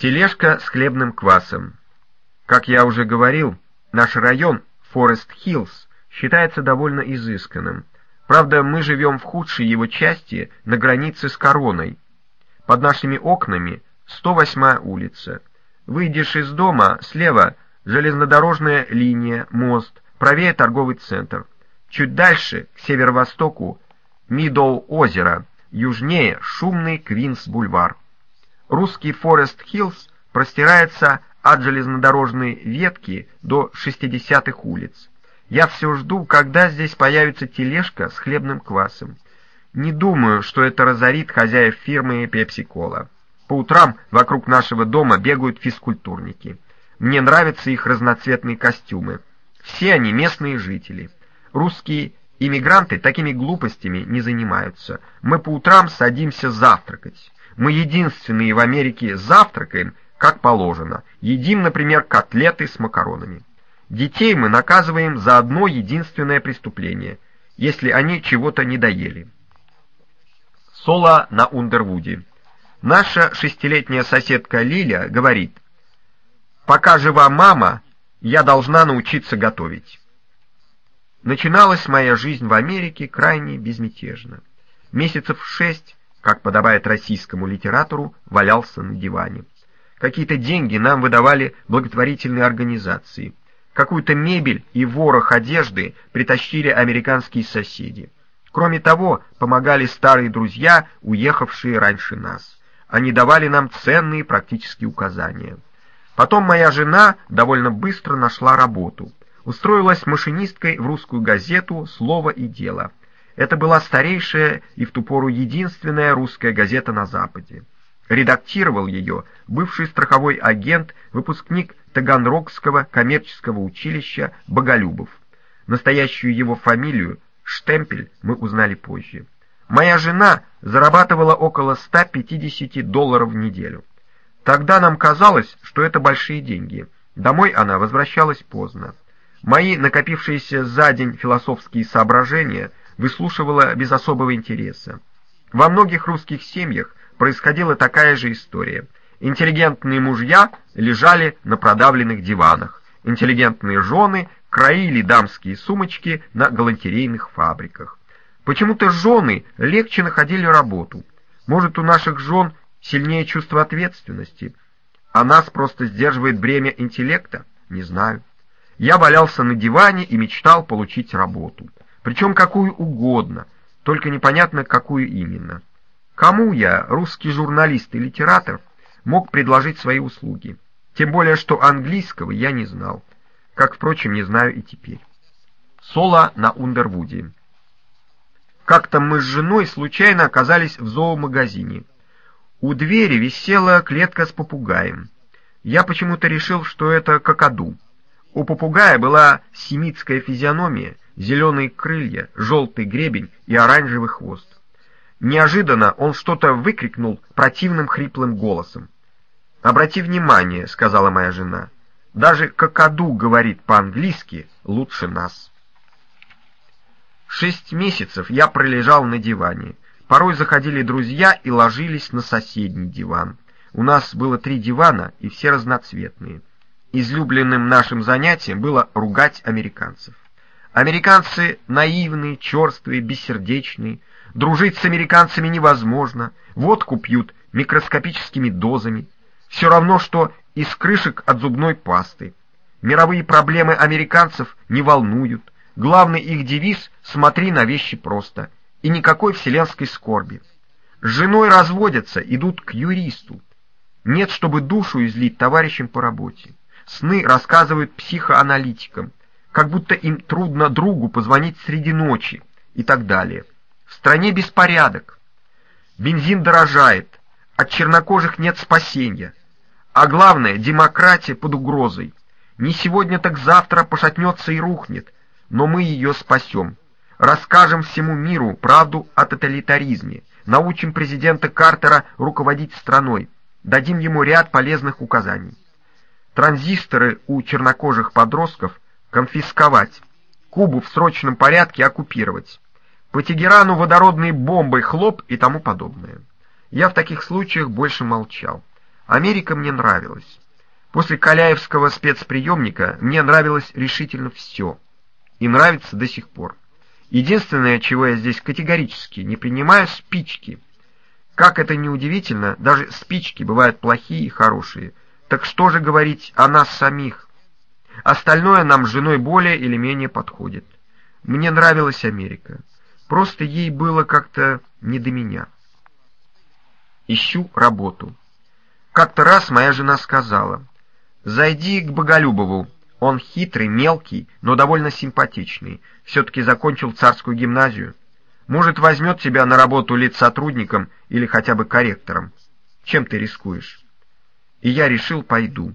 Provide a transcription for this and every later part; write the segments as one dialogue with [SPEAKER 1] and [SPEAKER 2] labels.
[SPEAKER 1] Тележка с хлебным квасом. Как я уже говорил, наш район, Форест-Хиллз, считается довольно изысканным. Правда, мы живем в худшей его части, на границе с Короной. Под нашими окнами 108-я улица. Выйдешь из дома, слева железнодорожная линия, мост, правее торговый центр. Чуть дальше, к северо-востоку, Мидоу-озеро, южнее шумный Квинс-бульвар. Русский Форест-Хиллз простирается от железнодорожной ветки до 60-х улиц. Я все жду, когда здесь появится тележка с хлебным квасом. Не думаю, что это разорит хозяев фирмы Пепси-Кола. По утрам вокруг нашего дома бегают физкультурники. Мне нравятся их разноцветные костюмы. Все они местные жители. Русские иммигранты такими глупостями не занимаются. Мы по утрам садимся завтракать. Мы единственные в Америке завтракаем, как положено. Едим, например, котлеты с макаронами. Детей мы наказываем за одно единственное преступление, если они чего-то не доели. Соло на Ундервуде. Наша шестилетняя соседка Лиля говорит, «Пока жива мама, я должна научиться готовить». Начиналась моя жизнь в Америке крайне безмятежно. Месяцев шесть как подобает российскому литератору, валялся на диване. Какие-то деньги нам выдавали благотворительные организации. Какую-то мебель и ворох одежды притащили американские соседи. Кроме того, помогали старые друзья, уехавшие раньше нас. Они давали нам ценные практические указания. Потом моя жена довольно быстро нашла работу. Устроилась машинисткой в русскую газету «Слово и дело». Это была старейшая и в ту пору единственная русская газета на Западе. Редактировал ее бывший страховой агент, выпускник Таганрогского коммерческого училища Боголюбов. Настоящую его фамилию, Штемпель, мы узнали позже. Моя жена зарабатывала около 150 долларов в неделю. Тогда нам казалось, что это большие деньги. Домой она возвращалась поздно. Мои накопившиеся за день философские соображения – выслушивала без особого интереса. Во многих русских семьях происходила такая же история. Интеллигентные мужья лежали на продавленных диванах, интеллигентные жены краили дамские сумочки на галантерейных фабриках. Почему-то жены легче находили работу. Может, у наших жен сильнее чувство ответственности, а нас просто сдерживает бремя интеллекта? Не знаю. Я валялся на диване и мечтал получить работу причем какую угодно, только непонятно, какую именно. Кому я, русский журналист и литератор, мог предложить свои услуги? Тем более, что английского я не знал, как, впрочем, не знаю и теперь. Соло на Ундервуде. Как-то мы с женой случайно оказались в зоомагазине. У двери висела клетка с попугаем. Я почему-то решил, что это какаду. У попугая была семитская физиономия, зеленые крылья, желтый гребень и оранжевый хвост. Неожиданно он что-то выкрикнул противным хриплым голосом. «Обрати внимание», — сказала моя жена, — «даже какаду говорит по-английски лучше нас». Шесть месяцев я пролежал на диване. Порой заходили друзья и ложились на соседний диван. У нас было три дивана, и все разноцветные. Излюбленным нашим занятием было ругать американцев. Американцы наивные, черствые, бессердечные. Дружить с американцами невозможно. Водку пьют микроскопическими дозами. Все равно, что из крышек от зубной пасты. Мировые проблемы американцев не волнуют. Главный их девиз «смотри на вещи просто» и никакой вселенской скорби. С женой разводятся, идут к юристу. Нет, чтобы душу излить товарищам по работе. Сны рассказывают психоаналитикам как будто им трудно другу позвонить среди ночи и так далее. В стране беспорядок. Бензин дорожает, от чернокожих нет спасения. А главное, демократия под угрозой. Не сегодня, так завтра пошатнется и рухнет, но мы ее спасем. Расскажем всему миру правду о тоталитаризме, научим президента Картера руководить страной, дадим ему ряд полезных указаний. Транзисторы у чернокожих подростков конфисковать, Кубу в срочном порядке оккупировать, по Тегерану водородной бомбой хлоп и тому подобное. Я в таких случаях больше молчал. Америка мне нравилась. После Каляевского спецприемника мне нравилось решительно все. И нравится до сих пор. Единственное, чего я здесь категорически не принимаю, спички. Как это ни удивительно, даже спички бывают плохие и хорошие. Так что же говорить о нас самих? Остальное нам с женой более или менее подходит. Мне нравилась Америка. Просто ей было как-то не до меня. Ищу работу. Как-то раз моя жена сказала, «Зайди к Боголюбову, он хитрый, мелкий, но довольно симпатичный. Все-таки закончил царскую гимназию. Может, возьмет тебя на работу сотрудником или хотя бы корректором. Чем ты рискуешь? И я решил, пойду.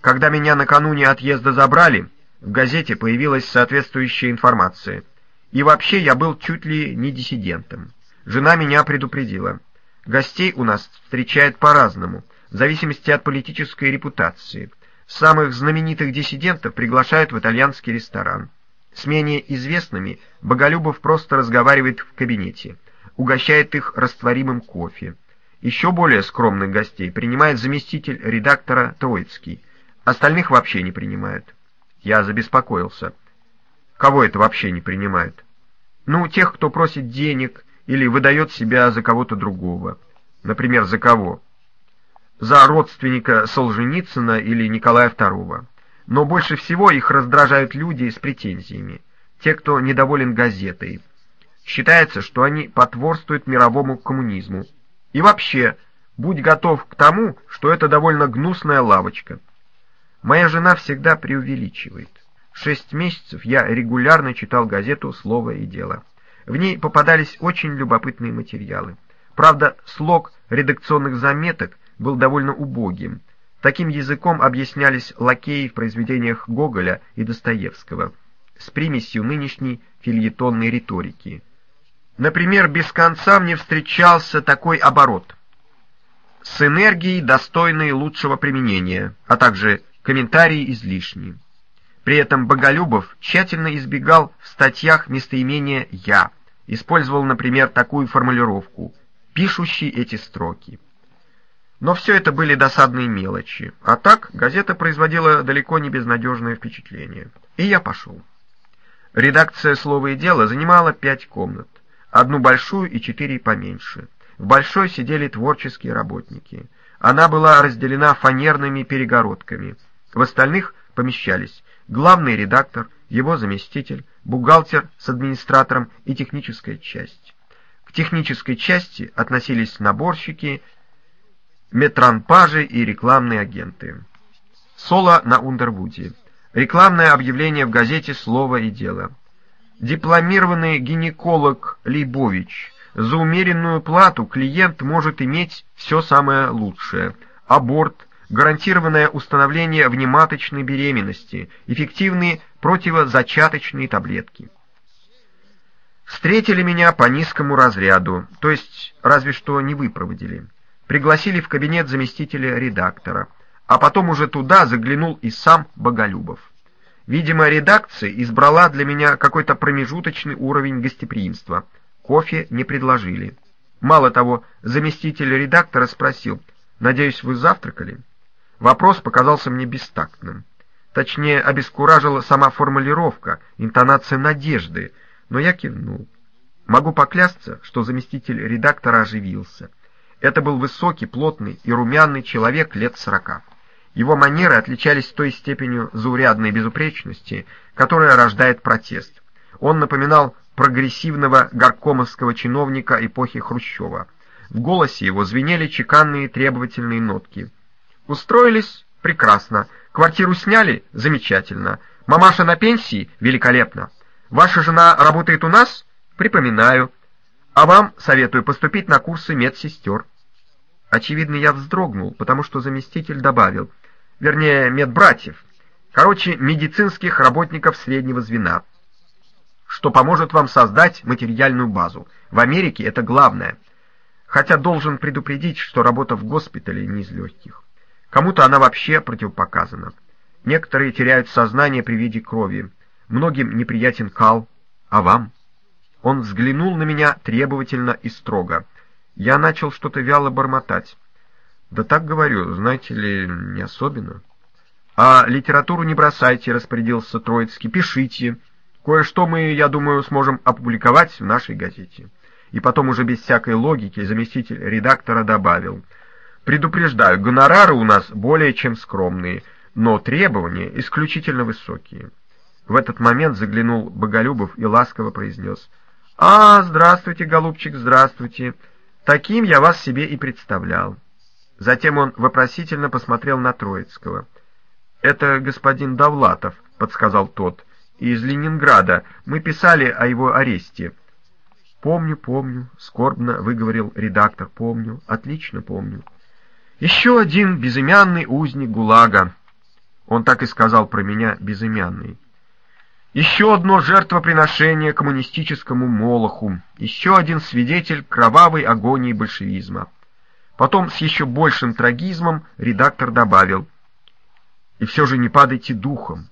[SPEAKER 1] Когда меня накануне отъезда забрали, в газете появилась соответствующая информация. И вообще я был чуть ли не диссидентом. Жена меня предупредила. Гостей у нас встречают по-разному, в зависимости от политической репутации. Самых знаменитых диссидентов приглашают в итальянский ресторан. С менее известными Боголюбов просто разговаривает в кабинете, угощает их растворимым кофе. Еще более скромных гостей принимает заместитель редактора Троицкий. Остальных вообще не принимают. Я забеспокоился. Кого это вообще не принимают? Ну, тех, кто просит денег или выдает себя за кого-то другого. Например, за кого? за родственника Солженицына или Николая II. Но больше всего их раздражают люди с претензиями, те, кто недоволен газетой. Считается, что они потворствуют мировому коммунизму. И вообще, будь готов к тому, что это довольно гнусная лавочка. Моя жена всегда преувеличивает. Шесть месяцев я регулярно читал газету «Слово и дело». В ней попадались очень любопытные материалы. Правда, слог редакционных заметок был довольно убогим. Таким языком объяснялись лакеи в произведениях Гоголя и Достоевского, с примесью нынешней фильетонной риторики. Например, без конца мне встречался такой оборот. С энергией, достойной лучшего применения, а также комментарии излишние. При этом Боголюбов тщательно избегал в статьях местоимения «я», использовал, например, такую формулировку «пишущий эти строки». Но все это были досадные мелочи. А так газета производила далеко не безнадежное впечатление. И я пошел. Редакция «Слово и дело» занимала пять комнат. Одну большую и четыре поменьше. В большой сидели творческие работники. Она была разделена фанерными перегородками. В остальных помещались главный редактор, его заместитель, бухгалтер с администратором и техническая часть. К технической части относились наборщики, метранпажи и рекламные агенты. Соло на Ундервуде. Рекламное объявление в газете «Слово и дело». Дипломированный гинеколог Лейбович. За умеренную плату клиент может иметь все самое лучшее. Аборт, гарантированное установление внематочной беременности, эффективные противозачаточные таблетки. Встретили меня по низкому разряду, то есть разве что не выпроводили пригласили в кабинет заместителя редактора, а потом уже туда заглянул и сам Боголюбов. Видимо, редакция избрала для меня какой-то промежуточный уровень гостеприимства. Кофе не предложили. Мало того, заместитель редактора спросил, «Надеюсь, вы завтракали?» Вопрос показался мне бестактным. Точнее, обескуражила сама формулировка, интонация надежды, но я кивнул. Могу поклясться, что заместитель редактора оживился. Это был высокий, плотный и румяный человек лет сорока. Его манеры отличались той степенью заурядной безупречности, которая рождает протест. Он напоминал прогрессивного горкомовского чиновника эпохи Хрущева. В голосе его звенели чеканные требовательные нотки. «Устроились? Прекрасно. Квартиру сняли? Замечательно. Мамаша на пенсии? Великолепно. Ваша жена работает у нас? Припоминаю. А вам советую поступить на курсы медсестер». Очевидно, я вздрогнул, потому что заместитель добавил, вернее, медбратьев, короче, медицинских работников среднего звена, что поможет вам создать материальную базу. В Америке это главное. Хотя должен предупредить, что работа в госпитале не из легких. Кому-то она вообще противопоказана. Некоторые теряют сознание при виде крови. Многим неприятен кал. А вам? Он взглянул на меня требовательно и строго. Я начал что-то вяло бормотать. Да так говорю, знаете ли, не особенно. А литературу не бросайте, распорядился Троицкий, пишите. Кое-что мы, я думаю, сможем опубликовать в нашей газете. И потом уже без всякой логики заместитель редактора добавил. Предупреждаю, гонорары у нас более чем скромные, но требования исключительно высокие. В этот момент заглянул Боголюбов и ласково произнес. «А, здравствуйте, голубчик, здравствуйте. Таким я вас себе и представлял». Затем он вопросительно посмотрел на Троицкого. «Это господин Давлатов», — подсказал тот, — «из Ленинграда. Мы писали о его аресте». «Помню, помню», — скорбно выговорил редактор, — «помню, отлично помню». «Еще один безымянный узник ГУЛАГа». Он так и сказал про меня «безымянный». Еще одно жертвоприношение коммунистическому молоху, еще один свидетель кровавой агонии большевизма. Потом с еще большим трагизмом редактор добавил «И все же не падайте духом.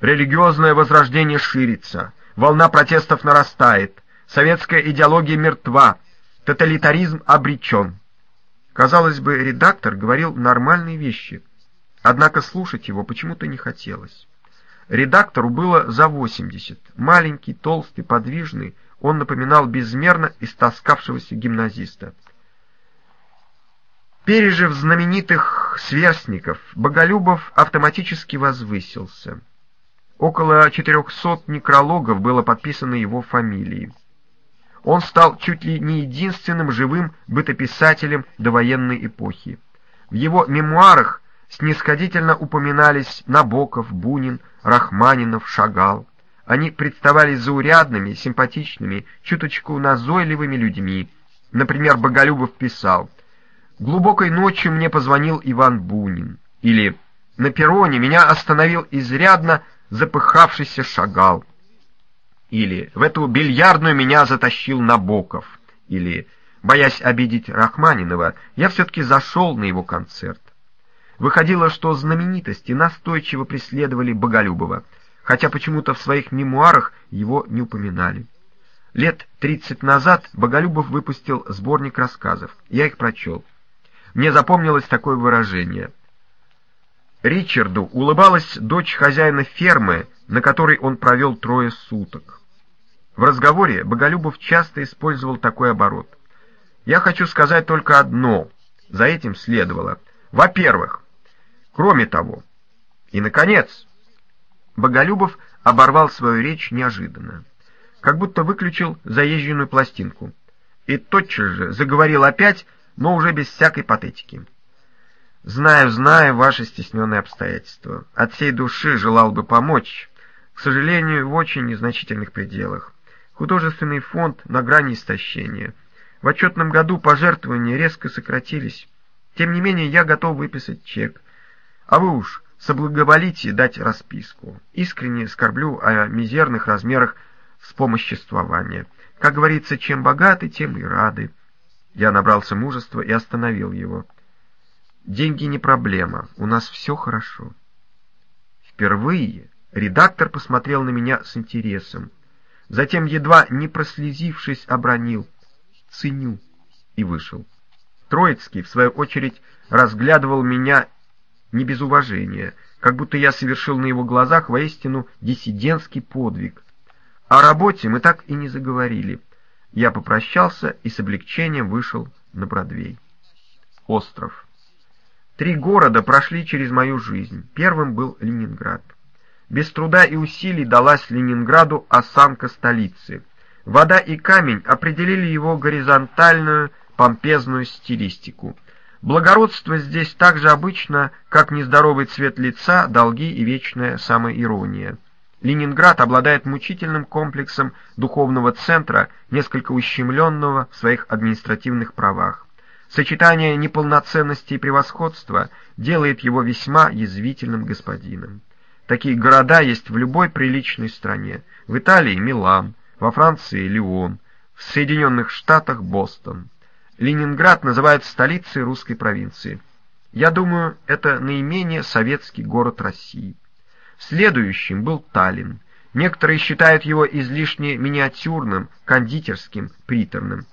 [SPEAKER 1] Религиозное возрождение ширится, волна протестов нарастает, советская идеология мертва, тоталитаризм обречен». Казалось бы, редактор говорил нормальные вещи, однако слушать его почему-то не хотелось. Редактору было за 80, маленький, толстый, подвижный, он напоминал безмерно истоскавшегося гимназиста. Пережив знаменитых сверстников, Боголюбов автоматически возвысился. Около 400 некрологов было подписано его фамилией. Он стал чуть ли не единственным живым бытописателем довоенной эпохи. В его мемуарах снисходительно упоминались Набоков, Бунин, Рахманинов, Шагал. Они представались заурядными, симпатичными, чуточку назойливыми людьми. Например, Боголюбов писал Глубокой ночью мне позвонил Иван Бунин. Или на перроне меня остановил изрядно запыхавшийся шагал. Или в эту бильярдную меня затащил Набоков. Или, боясь обидеть Рахманинова, я все-таки зашел на его концерт. Выходило, что знаменитости настойчиво преследовали Боголюбова, хотя почему-то в своих мемуарах его не упоминали. Лет тридцать назад Боголюбов выпустил сборник рассказов. Я их прочел. Мне запомнилось такое выражение. Ричарду улыбалась дочь хозяина фермы, на которой он провел трое суток. В разговоре Боголюбов часто использовал такой оборот. Я хочу сказать только одно. За этим следовало. Во-первых, кроме того. И, наконец, Боголюбов оборвал свою речь неожиданно, как будто выключил заезженную пластинку, и тотчас же заговорил опять, но уже без всякой патетики. Знаю, знаю ваши стесненные обстоятельства. От всей души желал бы помочь. К сожалению, в очень незначительных пределах. Художественный фонд на грани истощения. В отчетном году пожертвования резко сократились. Тем не менее, я готов выписать чек. А вы уж соблаговолите дать расписку. Искренне скорблю о мизерных размерах вспомоществования. Как говорится, чем богаты, тем и рады. Я набрался мужества и остановил его. «Деньги не проблема, у нас все хорошо». Впервые редактор посмотрел на меня с интересом. Затем, едва не прослезившись, обронил «Ценю» и вышел. Троицкий, в свою очередь, разглядывал меня не без уважения, как будто я совершил на его глазах воистину диссидентский подвиг. О работе мы так и не заговорили. Я попрощался и с облегчением вышел на Бродвей. Остров. Три города прошли через мою жизнь. Первым был Ленинград. Без труда и усилий далась Ленинграду осанка столицы. Вода и камень определили его горизонтальную, помпезную стилистику. Благородство здесь так же обычно, как нездоровый цвет лица, долги и вечная самоирония. Ленинград обладает мучительным комплексом духовного центра, несколько ущемленного в своих административных правах. Сочетание неполноценности и превосходства делает его весьма язвительным господином. Такие города есть в любой приличной стране. В Италии – Милан, во Франции – Лион, в Соединенных Штатах – Бостон. Ленинград называют столицей русской провинции. Я думаю, это наименее советский город России. Следующим был Таллин. Некоторые считают его излишне миниатюрным, кондитерским, приторным.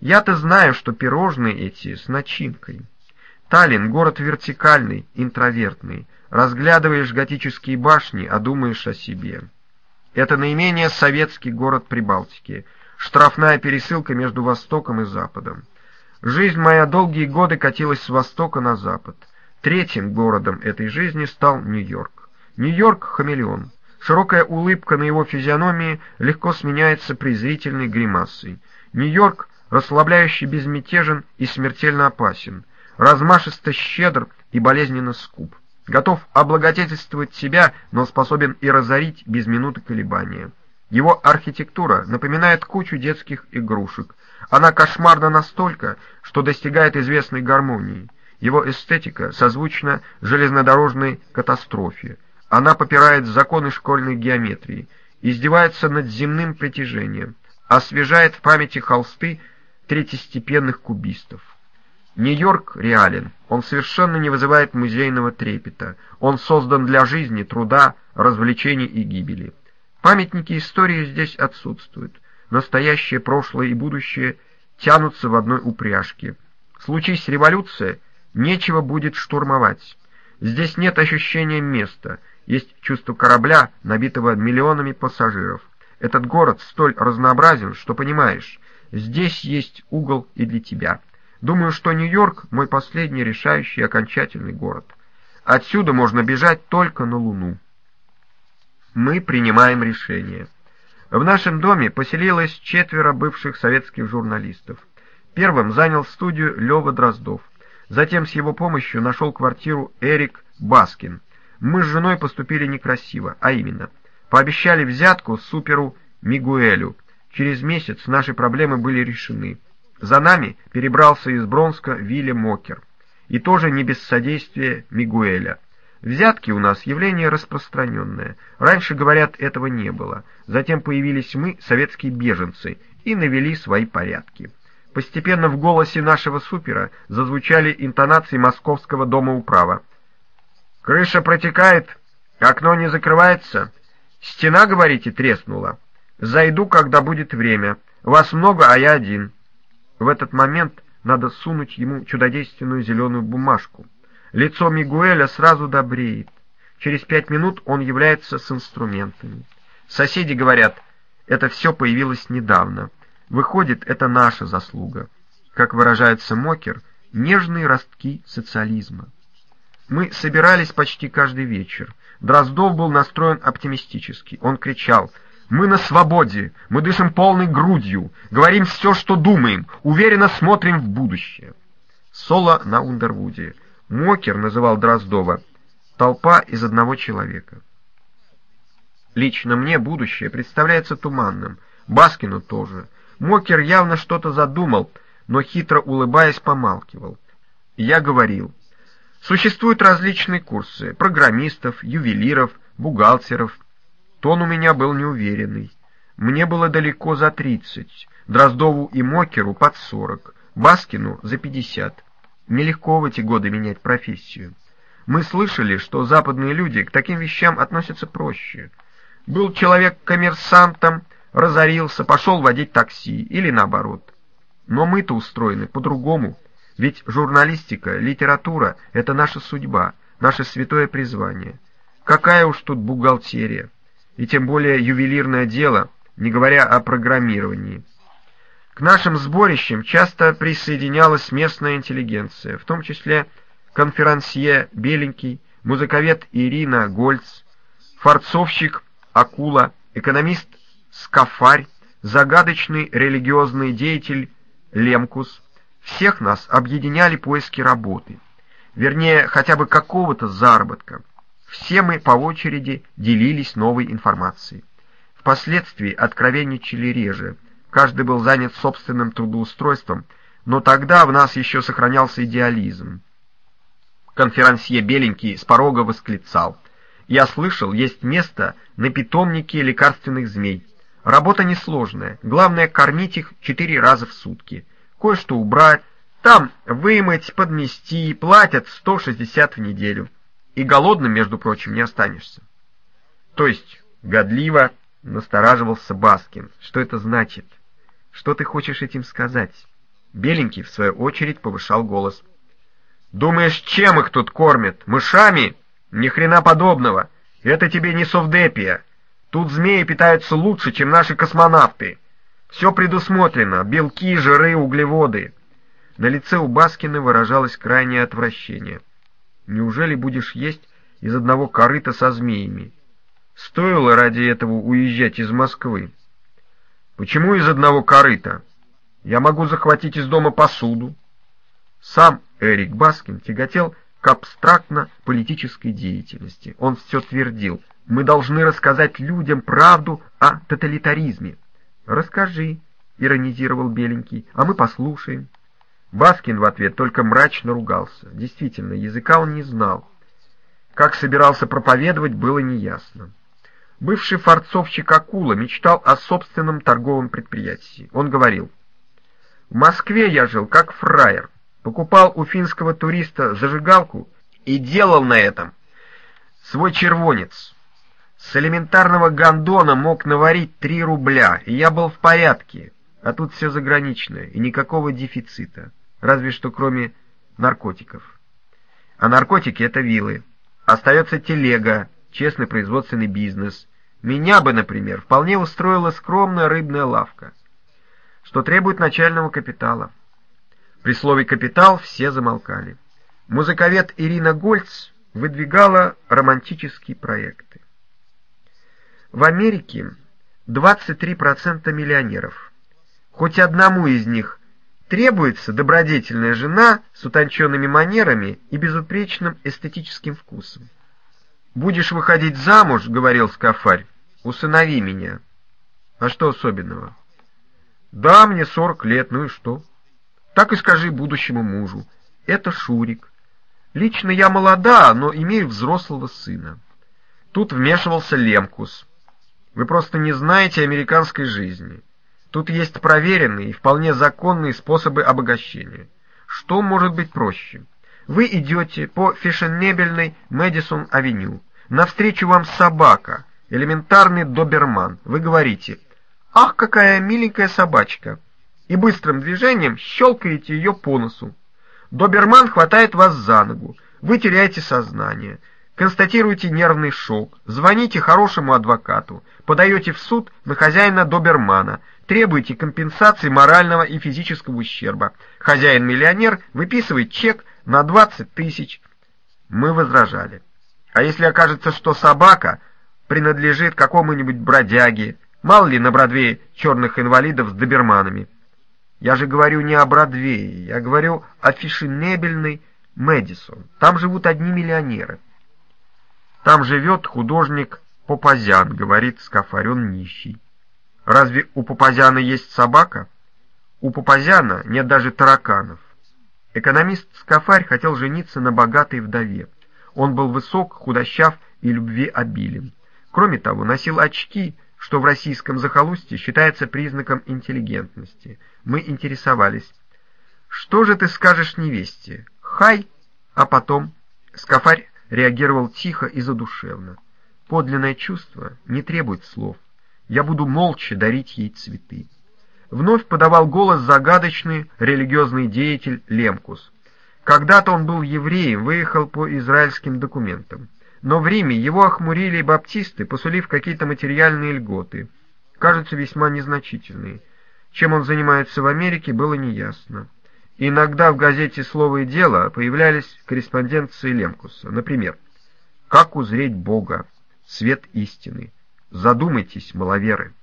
[SPEAKER 1] Я-то знаю, что пирожные эти с начинкой. Таллин — город вертикальный, интровертный. Разглядываешь готические башни, а думаешь о себе. Это наименее советский город Прибалтики, штрафная пересылка между Востоком и Западом. Жизнь моя долгие годы катилась с Востока на Запад. Третьим городом этой жизни стал Нью-Йорк. Нью-Йорк — хамелеон. Широкая улыбка на его физиономии легко сменяется презрительной гримасой. Нью-Йорк расслабляющий безмятежен и смертельно опасен, размашисто щедр и болезненно скуп, готов облагодетельствовать себя, но способен и разорить без минуты колебания. Его архитектура напоминает кучу детских игрушек. Она кошмарна настолько, что достигает известной гармонии. Его эстетика созвучна железнодорожной катастрофе. Она попирает законы школьной геометрии, издевается над земным притяжением, освежает в памяти холсты третьестепенных кубистов. Нью-Йорк реален, он совершенно не вызывает музейного трепета, он создан для жизни, труда, развлечений и гибели. Памятники истории здесь отсутствуют, настоящее, прошлое и будущее тянутся в одной упряжке. Случись революция, нечего будет штурмовать. Здесь нет ощущения места, есть чувство корабля, набитого миллионами пассажиров. Этот город столь разнообразен, что понимаешь, Здесь есть угол и для тебя. Думаю, что Нью-Йорк — мой последний решающий окончательный город. Отсюда можно бежать только на Луну. Мы принимаем решение. В нашем доме поселилось четверо бывших советских журналистов. Первым занял студию Лева Дроздов. Затем с его помощью нашел квартиру Эрик Баскин. Мы с женой поступили некрасиво, а именно, пообещали взятку суперу Мигуэлю, Через месяц наши проблемы были решены. За нами перебрался из Бронкса Вилли Мокер. И тоже не без содействия Мигуэля. Взятки у нас явление распространенное. Раньше, говорят, этого не было. Затем появились мы, советские беженцы, и навели свои порядки. Постепенно в голосе нашего супера зазвучали интонации московского дома управа. «Крыша протекает, окно не закрывается. Стена, говорите, треснула». Зайду, когда будет время. Вас много, а я один. В этот момент надо сунуть ему чудодейственную зеленую бумажку. Лицо Мигуэля сразу добреет. Через пять минут он является с инструментами. Соседи говорят, это все появилось недавно. Выходит, это наша заслуга. Как выражается Мокер, нежные ростки социализма. Мы собирались почти каждый вечер. Дроздов был настроен оптимистически. Он кричал — мы на свободе, мы дышим полной грудью, говорим все, что думаем, уверенно смотрим в будущее. Соло на Ундервуде. Мокер называл Дроздова «толпа из одного человека». Лично мне будущее представляется туманным, Баскину тоже. Мокер явно что-то задумал, но хитро улыбаясь помалкивал. Я говорил, существуют различные курсы программистов, ювелиров, бухгалтеров, Тон у меня был неуверенный. Мне было далеко за тридцать, Дроздову и Мокеру под сорок, Баскину за пятьдесят. Нелегко в эти годы менять профессию. Мы слышали, что западные люди к таким вещам относятся проще. Был человек коммерсантом, разорился, пошел водить такси, или наоборот. Но мы-то устроены по-другому, ведь журналистика, литература — это наша судьба, наше святое призвание. Какая уж тут бухгалтерия и тем более ювелирное дело, не говоря о программировании. К нашим сборищам часто присоединялась местная интеллигенция, в том числе конферансье Беленький, музыковед Ирина Гольц, форцовщик Акула, экономист Скафарь, загадочный религиозный деятель Лемкус. Всех нас объединяли поиски работы, вернее, хотя бы какого-то заработка. Все мы по очереди делились новой информацией. Впоследствии откровенничали реже. Каждый был занят собственным трудоустройством, но тогда в нас еще сохранялся идеализм. Конферансье Беленький с порога восклицал. «Я слышал, есть место на питомнике лекарственных змей. Работа несложная, главное кормить их четыре раза в сутки. Кое-что убрать, там вымыть, подмести, платят 160 в неделю и голодным, между прочим, не останешься. То есть, годливо настораживался Баскин. Что это значит? Что ты хочешь этим сказать? Беленький, в свою очередь, повышал голос. Думаешь, чем их тут кормят? Мышами? Ни хрена подобного. Это тебе не совдепия. Тут змеи питаются лучше, чем наши космонавты. Все предусмотрено. Белки, жиры, углеводы. На лице у Баскина выражалось крайнее отвращение. Неужели будешь есть из одного корыта со змеями? Стоило ради этого уезжать из Москвы. Почему из одного корыта? Я могу захватить из дома посуду. Сам Эрик Баскин тяготел к абстрактно-политической деятельности. Он все твердил, мы должны рассказать людям правду о тоталитаризме. «Расскажи», — иронизировал Беленький, — «а мы послушаем». Баскин в ответ только мрачно ругался. Действительно, языка он не знал. Как собирался проповедовать, было неясно. Бывший форцовщик Акула мечтал о собственном торговом предприятии. Он говорил, «В Москве я жил как фраер, покупал у финского туриста зажигалку и делал на этом свой червонец. С элементарного гондона мог наварить три рубля, и я был в порядке, а тут все заграничное, и никакого дефицита, разве что кроме наркотиков. А наркотики — это вилы. Остается телега, честный производственный бизнес. Меня бы, например, вполне устроила скромная рыбная лавка, что требует начального капитала. При слове «капитал» все замолкали. Музыковед Ирина Гольц выдвигала романтические проекты. В Америке 23% миллионеров. Хоть одному из них требуется добродетельная жена с утонченными манерами и безупречным эстетическим вкусом. «Будешь выходить замуж, — говорил Скафарь, — усынови меня». А что особенного? «Да, мне сорок лет, ну и что?» Так и скажи будущему мужу. Это Шурик. Лично я молода, но имею взрослого сына. Тут вмешивался Лемкус. Вы просто не знаете американской жизни. Тут есть проверенные и вполне законные способы обогащения. Что может быть проще? Вы идете по фешенебельной Мэдисон-авеню. Навстречу вам собака, элементарный доберман. Вы говорите, «Ах, какая миленькая собачка!» и быстрым движением щелкаете ее по носу. Доберман хватает вас за ногу, вы теряете сознание, констатируете нервный шок, звоните хорошему адвокату, подаете в суд на хозяина добермана, требуете компенсации морального и физического ущерба. Хозяин-миллионер выписывает чек на 20 тысяч. Мы возражали. А если окажется, что собака принадлежит какому-нибудь бродяге, мало ли на Бродвее черных инвалидов с доберманами, я же говорю не о Бродвее, я говорю о фешенебельной Мэдисон. Там живут одни миллионеры. Там живет художник Попазян, говорит Скафарь, он нищий. Разве у Попазяна есть собака? У Попазяна нет даже тараканов. Экономист Скафарь хотел жениться на богатой вдове. Он был высок, худощав и любви обилен. Кроме того, носил очки, что в российском захолустье считается признаком интеллигентности. Мы интересовались. «Что же ты скажешь невесте?» «Хай!» А потом Скафарь реагировал тихо и задушевно. Подлинное чувство не требует слов. Я буду молча дарить ей цветы. Вновь подавал голос загадочный религиозный деятель Лемкус. Когда-то он был евреем, выехал по израильским документам но в Риме его охмурили баптисты, посулив какие-то материальные льготы, кажется, весьма незначительные. Чем он занимается в Америке, было неясно. Иногда в газете «Слово и дело» появлялись корреспонденции Лемкуса. Например, «Как узреть Бога? Свет истины. Задумайтесь, маловеры».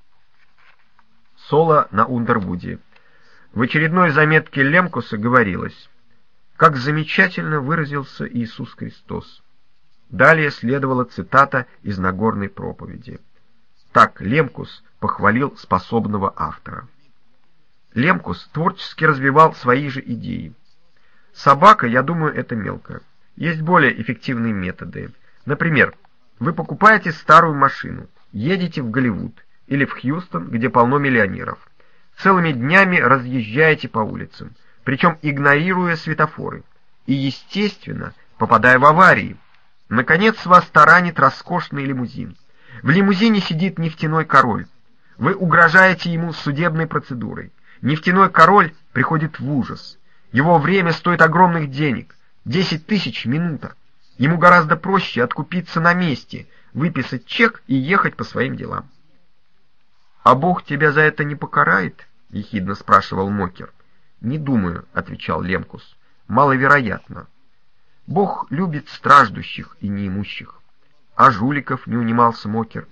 [SPEAKER 1] Соло на Ундервуде. В очередной заметке Лемкуса говорилось, «Как замечательно выразился Иисус Христос. Далее следовала цитата из Нагорной проповеди. Так Лемкус похвалил способного автора. Лемкус творчески развивал свои же идеи. Собака, я думаю, это мелко. Есть более эффективные методы. Например, вы покупаете старую машину, едете в Голливуд или в Хьюстон, где полно миллионеров. Целыми днями разъезжаете по улицам, причем игнорируя светофоры. И, естественно, попадая в аварии, Наконец вас таранит роскошный лимузин. В лимузине сидит нефтяной король. Вы угрожаете ему судебной процедурой. Нефтяной король приходит в ужас. Его время стоит огромных денег. Десять тысяч минута. Ему гораздо проще откупиться на месте, выписать чек и ехать по своим делам. — А Бог тебя за это не покарает? — ехидно спрашивал Мокер. — Не думаю, — отвечал Лемкус. — Маловероятно. Бог любит страждущих и неимущих. А жуликов не унимался Мокер.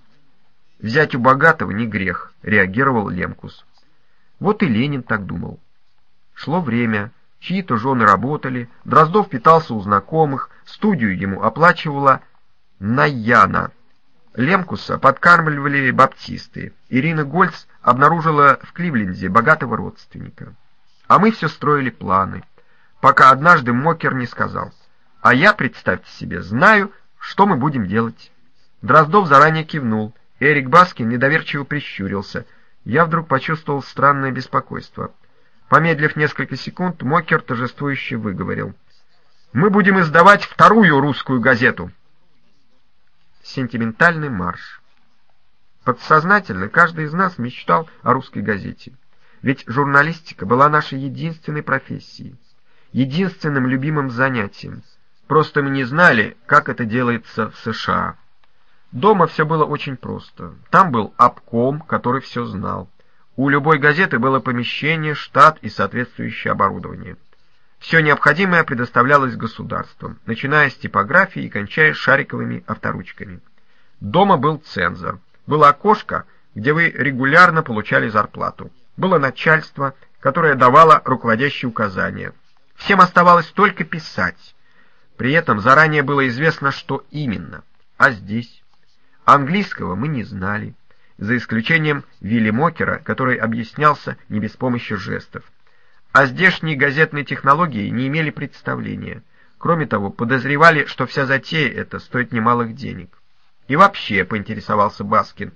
[SPEAKER 1] Взять у богатого не грех, реагировал Лемкус. Вот и Ленин так думал. Шло время, чьи-то жены работали, Дроздов питался у знакомых, студию ему оплачивала Наяна. Лемкуса подкармливали баптисты. Ирина Гольц обнаружила в Кливленде богатого родственника. А мы все строили планы, пока однажды Мокер не сказал. А я, представьте себе, знаю, что мы будем делать. Дроздов заранее кивнул. Эрик Баскин недоверчиво прищурился. Я вдруг почувствовал странное беспокойство. Помедлив несколько секунд, Мокер торжествующе выговорил. «Мы будем издавать вторую русскую газету!» Сентиментальный марш. Подсознательно каждый из нас мечтал о русской газете. Ведь журналистика была нашей единственной профессией, единственным любимым занятием — Просто мы не знали, как это делается в США. Дома все было очень просто. Там был обком, который все знал. У любой газеты было помещение, штат и соответствующее оборудование. Все необходимое предоставлялось государством, начиная с типографии и кончая шариковыми авторучками. Дома был цензор. Было окошко, где вы регулярно получали зарплату. Было начальство, которое давало руководящие указания. Всем оставалось только писать. При этом заранее было известно, что именно. А здесь? Английского мы не знали, за исключением Вилли Мокера, который объяснялся не без помощи жестов. О здешней газетной технологии не имели представления. Кроме того, подозревали, что вся затея эта стоит немалых денег. И вообще, поинтересовался Баскин,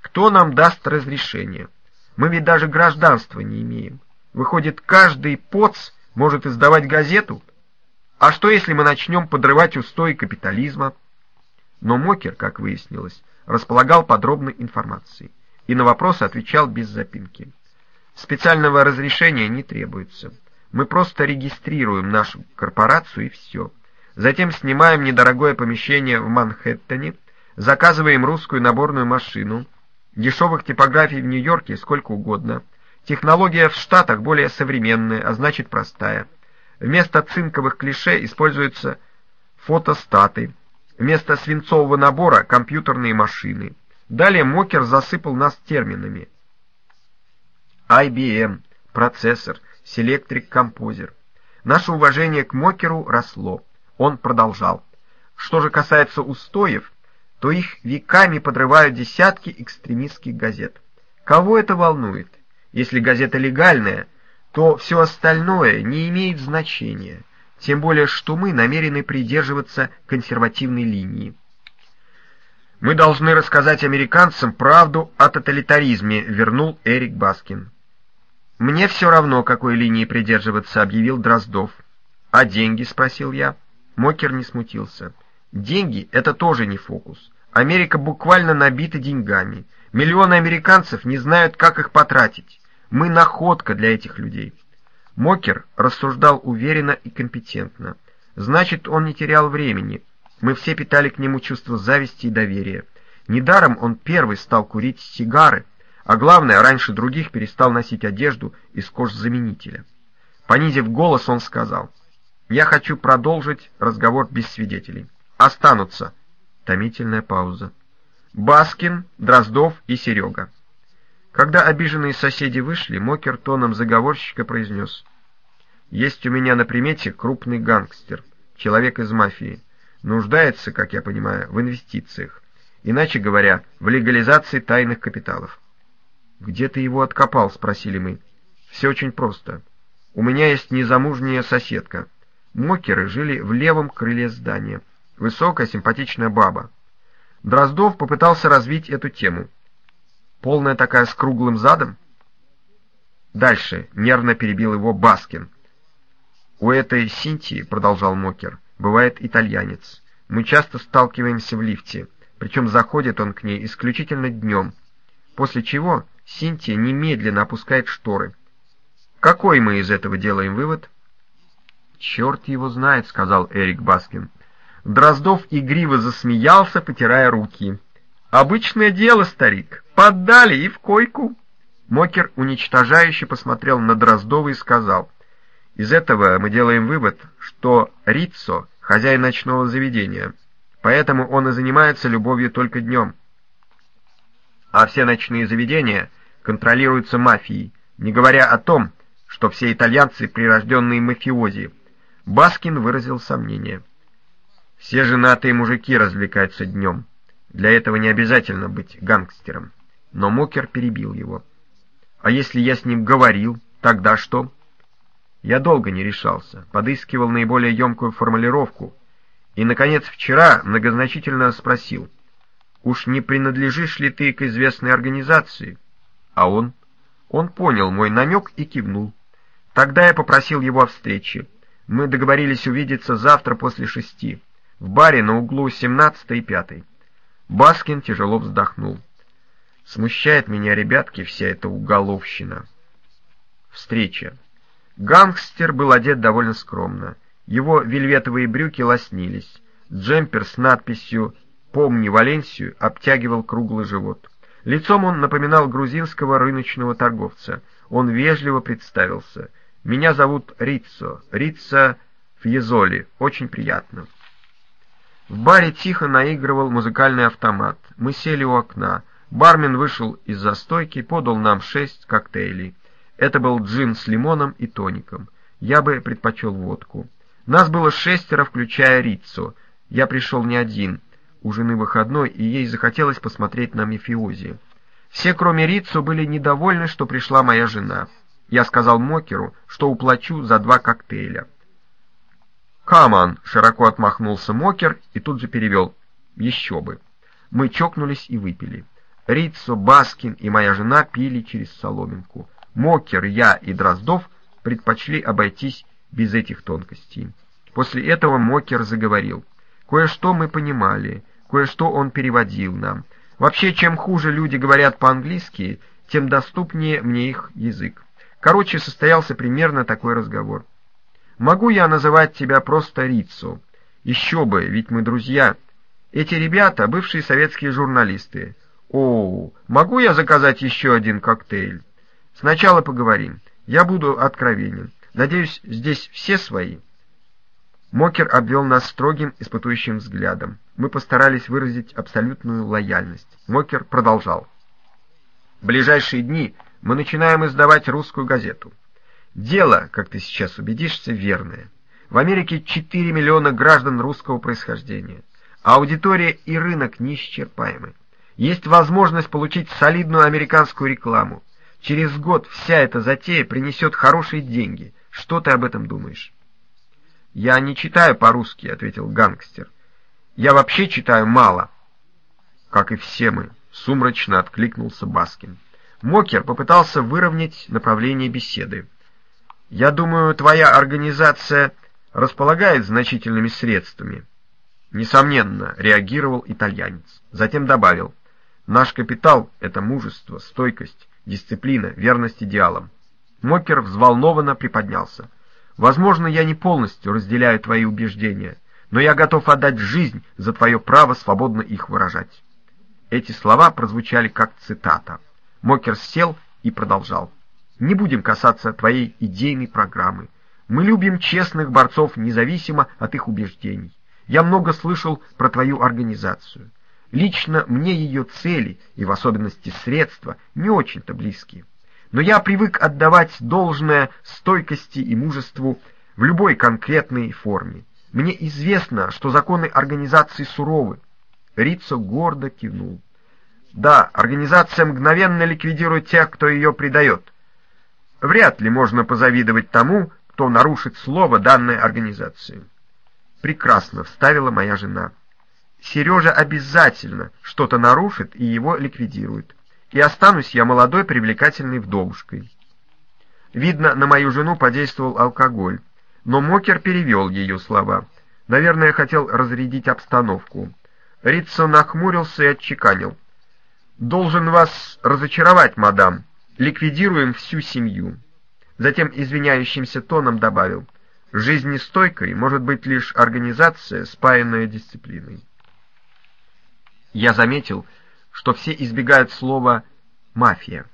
[SPEAKER 1] кто нам даст разрешение? Мы ведь даже гражданства не имеем. Выходит, каждый поц может издавать газету? А что, если мы начнем подрывать устои капитализма? Но Мокер, как выяснилось, располагал подробной информацией и на вопросы отвечал без запинки. Специального разрешения не требуется. Мы просто регистрируем нашу корпорацию и все. Затем снимаем недорогое помещение в Манхэттене, заказываем русскую наборную машину, дешевых типографий в Нью-Йорке сколько угодно. Технология в Штатах более современная, а значит простая. Вместо цинковых клише используются фотостаты. Вместо свинцового набора — компьютерные машины. Далее Мокер засыпал нас терминами. IBM, процессор, Composer. Наше уважение к Мокеру росло. Он продолжал. Что же касается устоев, то их веками подрывают десятки экстремистских газет. Кого это волнует? Если газета легальная, то все остальное не имеет значения, тем более что мы намерены придерживаться консервативной линии. «Мы должны рассказать американцам правду о тоталитаризме», — ввернул Эрик Баскин. «Мне все равно, какой линии придерживаться», — объявил Дроздов. «А деньги?» — спросил я. Мокер не смутился. «Деньги — это тоже не фокус. Америка буквально набита деньгами. Миллионы американцев не знают, как их потратить. Мы находка для этих людей. Мокер рассуждал уверенно и компетентно. Значит, он не терял времени. Мы все питали к нему чувство зависти и доверия. Недаром он первый стал курить сигары, а главное, раньше других перестал носить одежду из кожзаменителя. Понизив голос, он сказал, «Я хочу продолжить разговор без свидетелей. Останутся». Томительная пауза. Баскин, Дроздов и Серега. Когда обиженные соседи вышли, Мокер тоном заговорщика произнес. «Есть у меня на примете крупный гангстер, человек из мафии. Нуждается, как я понимаю, в инвестициях. Иначе говоря, в легализации тайных капиталов». «Где ты его откопал?» — спросили мы. «Все очень просто. У меня есть незамужняя соседка. Мокеры жили в левом крыле здания. Высокая, симпатичная баба. Дроздов попытался развить эту тему — Полная такая с круглым задом? Дальше нервно перебил его Баскин. У этой Синтии, продолжал Мокер, бывает итальянец. Мы часто сталкиваемся в лифте, причем заходит он к ней исключительно днем, после чего Синтия немедленно опускает шторы. Какой мы из этого делаем вывод? «Черт его знает», — сказал Эрик Баскин. Дроздов игриво засмеялся, потирая руки. «Обычное дело, старик. Поддали и в койку». Мокер уничтожающе посмотрел на Дроздова и сказал, «Из этого мы делаем вывод, что Риццо — хозяин ночного заведения, поэтому он и занимается любовью только днем. А все ночные заведения контролируются мафией, не говоря о том, что все итальянцы — прирожденные мафиози». Баскин выразил сомнение. «Все женатые мужики развлекаются днем. Для этого не обязательно быть гангстером». Но Мокер перебил его. А если я с ним говорил, тогда что? Я долго не решался, подыскивал наиболее емкую формулировку, и, наконец, вчера многозначительно спросил, «Уж не принадлежишь ли ты к известной организации?» А он? Он понял мой намек и кивнул. Тогда я попросил его о встрече. Мы договорились увидеться завтра после шести, в баре на углу 17 и 5. Баскин тяжело вздохнул. Смущает меня, ребятки, вся эта уголовщина. Встреча. Гангстер был одет довольно скромно. Его вельветовые брюки лоснились. Джемпер с надписью «Помни Валенсию» обтягивал круглый живот. Лицом он напоминал грузинского рыночного торговца. Он вежливо представился. «Меня зовут Риццо, Рица Фьезоли. Очень приятно». В баре тихо наигрывал музыкальный автомат. Мы сели у окна. Бармен вышел из застойки, подал нам шесть коктейлей. Это был джин с лимоном и тоником. Я бы предпочел водку. Нас было шестеро, включая Риццо. Я пришел не один. У жены выходной, и ей захотелось посмотреть на мафиози. Все, кроме Риццо, были недовольны, что пришла моя жена. Я сказал Мокеру, что уплачу за два коктейля. «Come on!» — широко отмахнулся Мокер и тут же перевел. «Еще бы!» Мы чокнулись и выпили. Риццо, Баскин и моя жена пили через соломинку. Мокер, я и Дроздов предпочли обойтись без этих тонкостей. После этого Мокер заговорил. Кое-что мы понимали, кое-что он переводил нам. Вообще, чем хуже люди говорят по-английски, тем доступнее мне их язык. Короче, состоялся примерно такой разговор. «Могу я называть тебя просто Рицо? Еще бы, ведь мы друзья. Эти ребята — бывшие советские журналисты. «О, могу я заказать еще один коктейль?» «Сначала поговорим. Я буду откровенен. Надеюсь, здесь все свои?» Мокер обвел нас строгим, испытующим взглядом. Мы постарались выразить абсолютную лояльность. Мокер продолжал. «В ближайшие дни мы начинаем издавать русскую газету. Дело, как ты сейчас убедишься, верное. В Америке 4 миллиона граждан русского происхождения. Аудитория и рынок неисчерпаемы. Есть возможность получить солидную американскую рекламу. Через год вся эта затея принесет хорошие деньги. Что ты об этом думаешь? «Я не читаю по-русски», — ответил гангстер. «Я вообще читаю мало». «Как и все мы», — сумрачно откликнулся Баскин. Мокер попытался выровнять направление беседы. «Я думаю, твоя организация располагает значительными средствами». «Несомненно», — реагировал итальянец. Затем добавил, Наш капитал — это мужество, стойкость, дисциплина, верность идеалам. Мокер взволнованно приподнялся. Возможно, я не полностью разделяю твои убеждения, но я готов отдать жизнь за твое право свободно их выражать. Эти слова прозвучали как цитата. Мокер сел и продолжал. Не будем касаться твоей идейной программы. Мы любим честных борцов независимо от их убеждений. Я много слышал про твою организацию. Лично мне ее цели, и в особенности средства, не очень-то близкие. Но я привык отдавать должное стойкости и мужеству в любой конкретной форме. Мне известно, что законы организации суровы. Рицо гордо кивнул. Да, организация мгновенно ликвидирует тех, кто ее предает. Вряд ли можно позавидовать тому, кто нарушит слово данной организации. Прекрасно вставила моя жена. Сережа обязательно что-то нарушит и его ликвидирует. И останусь я молодой привлекательной вдовушкой. Видно, на мою жену подействовал алкоголь, но Мокер перевел ее слова. Наверное, хотел разрядить обстановку. Ритсон нахмурился и отчеканил. «Должен вас разочаровать, мадам. Ликвидируем всю семью». Затем извиняющимся тоном добавил. Жизнестойкой может быть лишь организация, спаянная дисциплиной. Я заметил, что все избегают слова «мафия».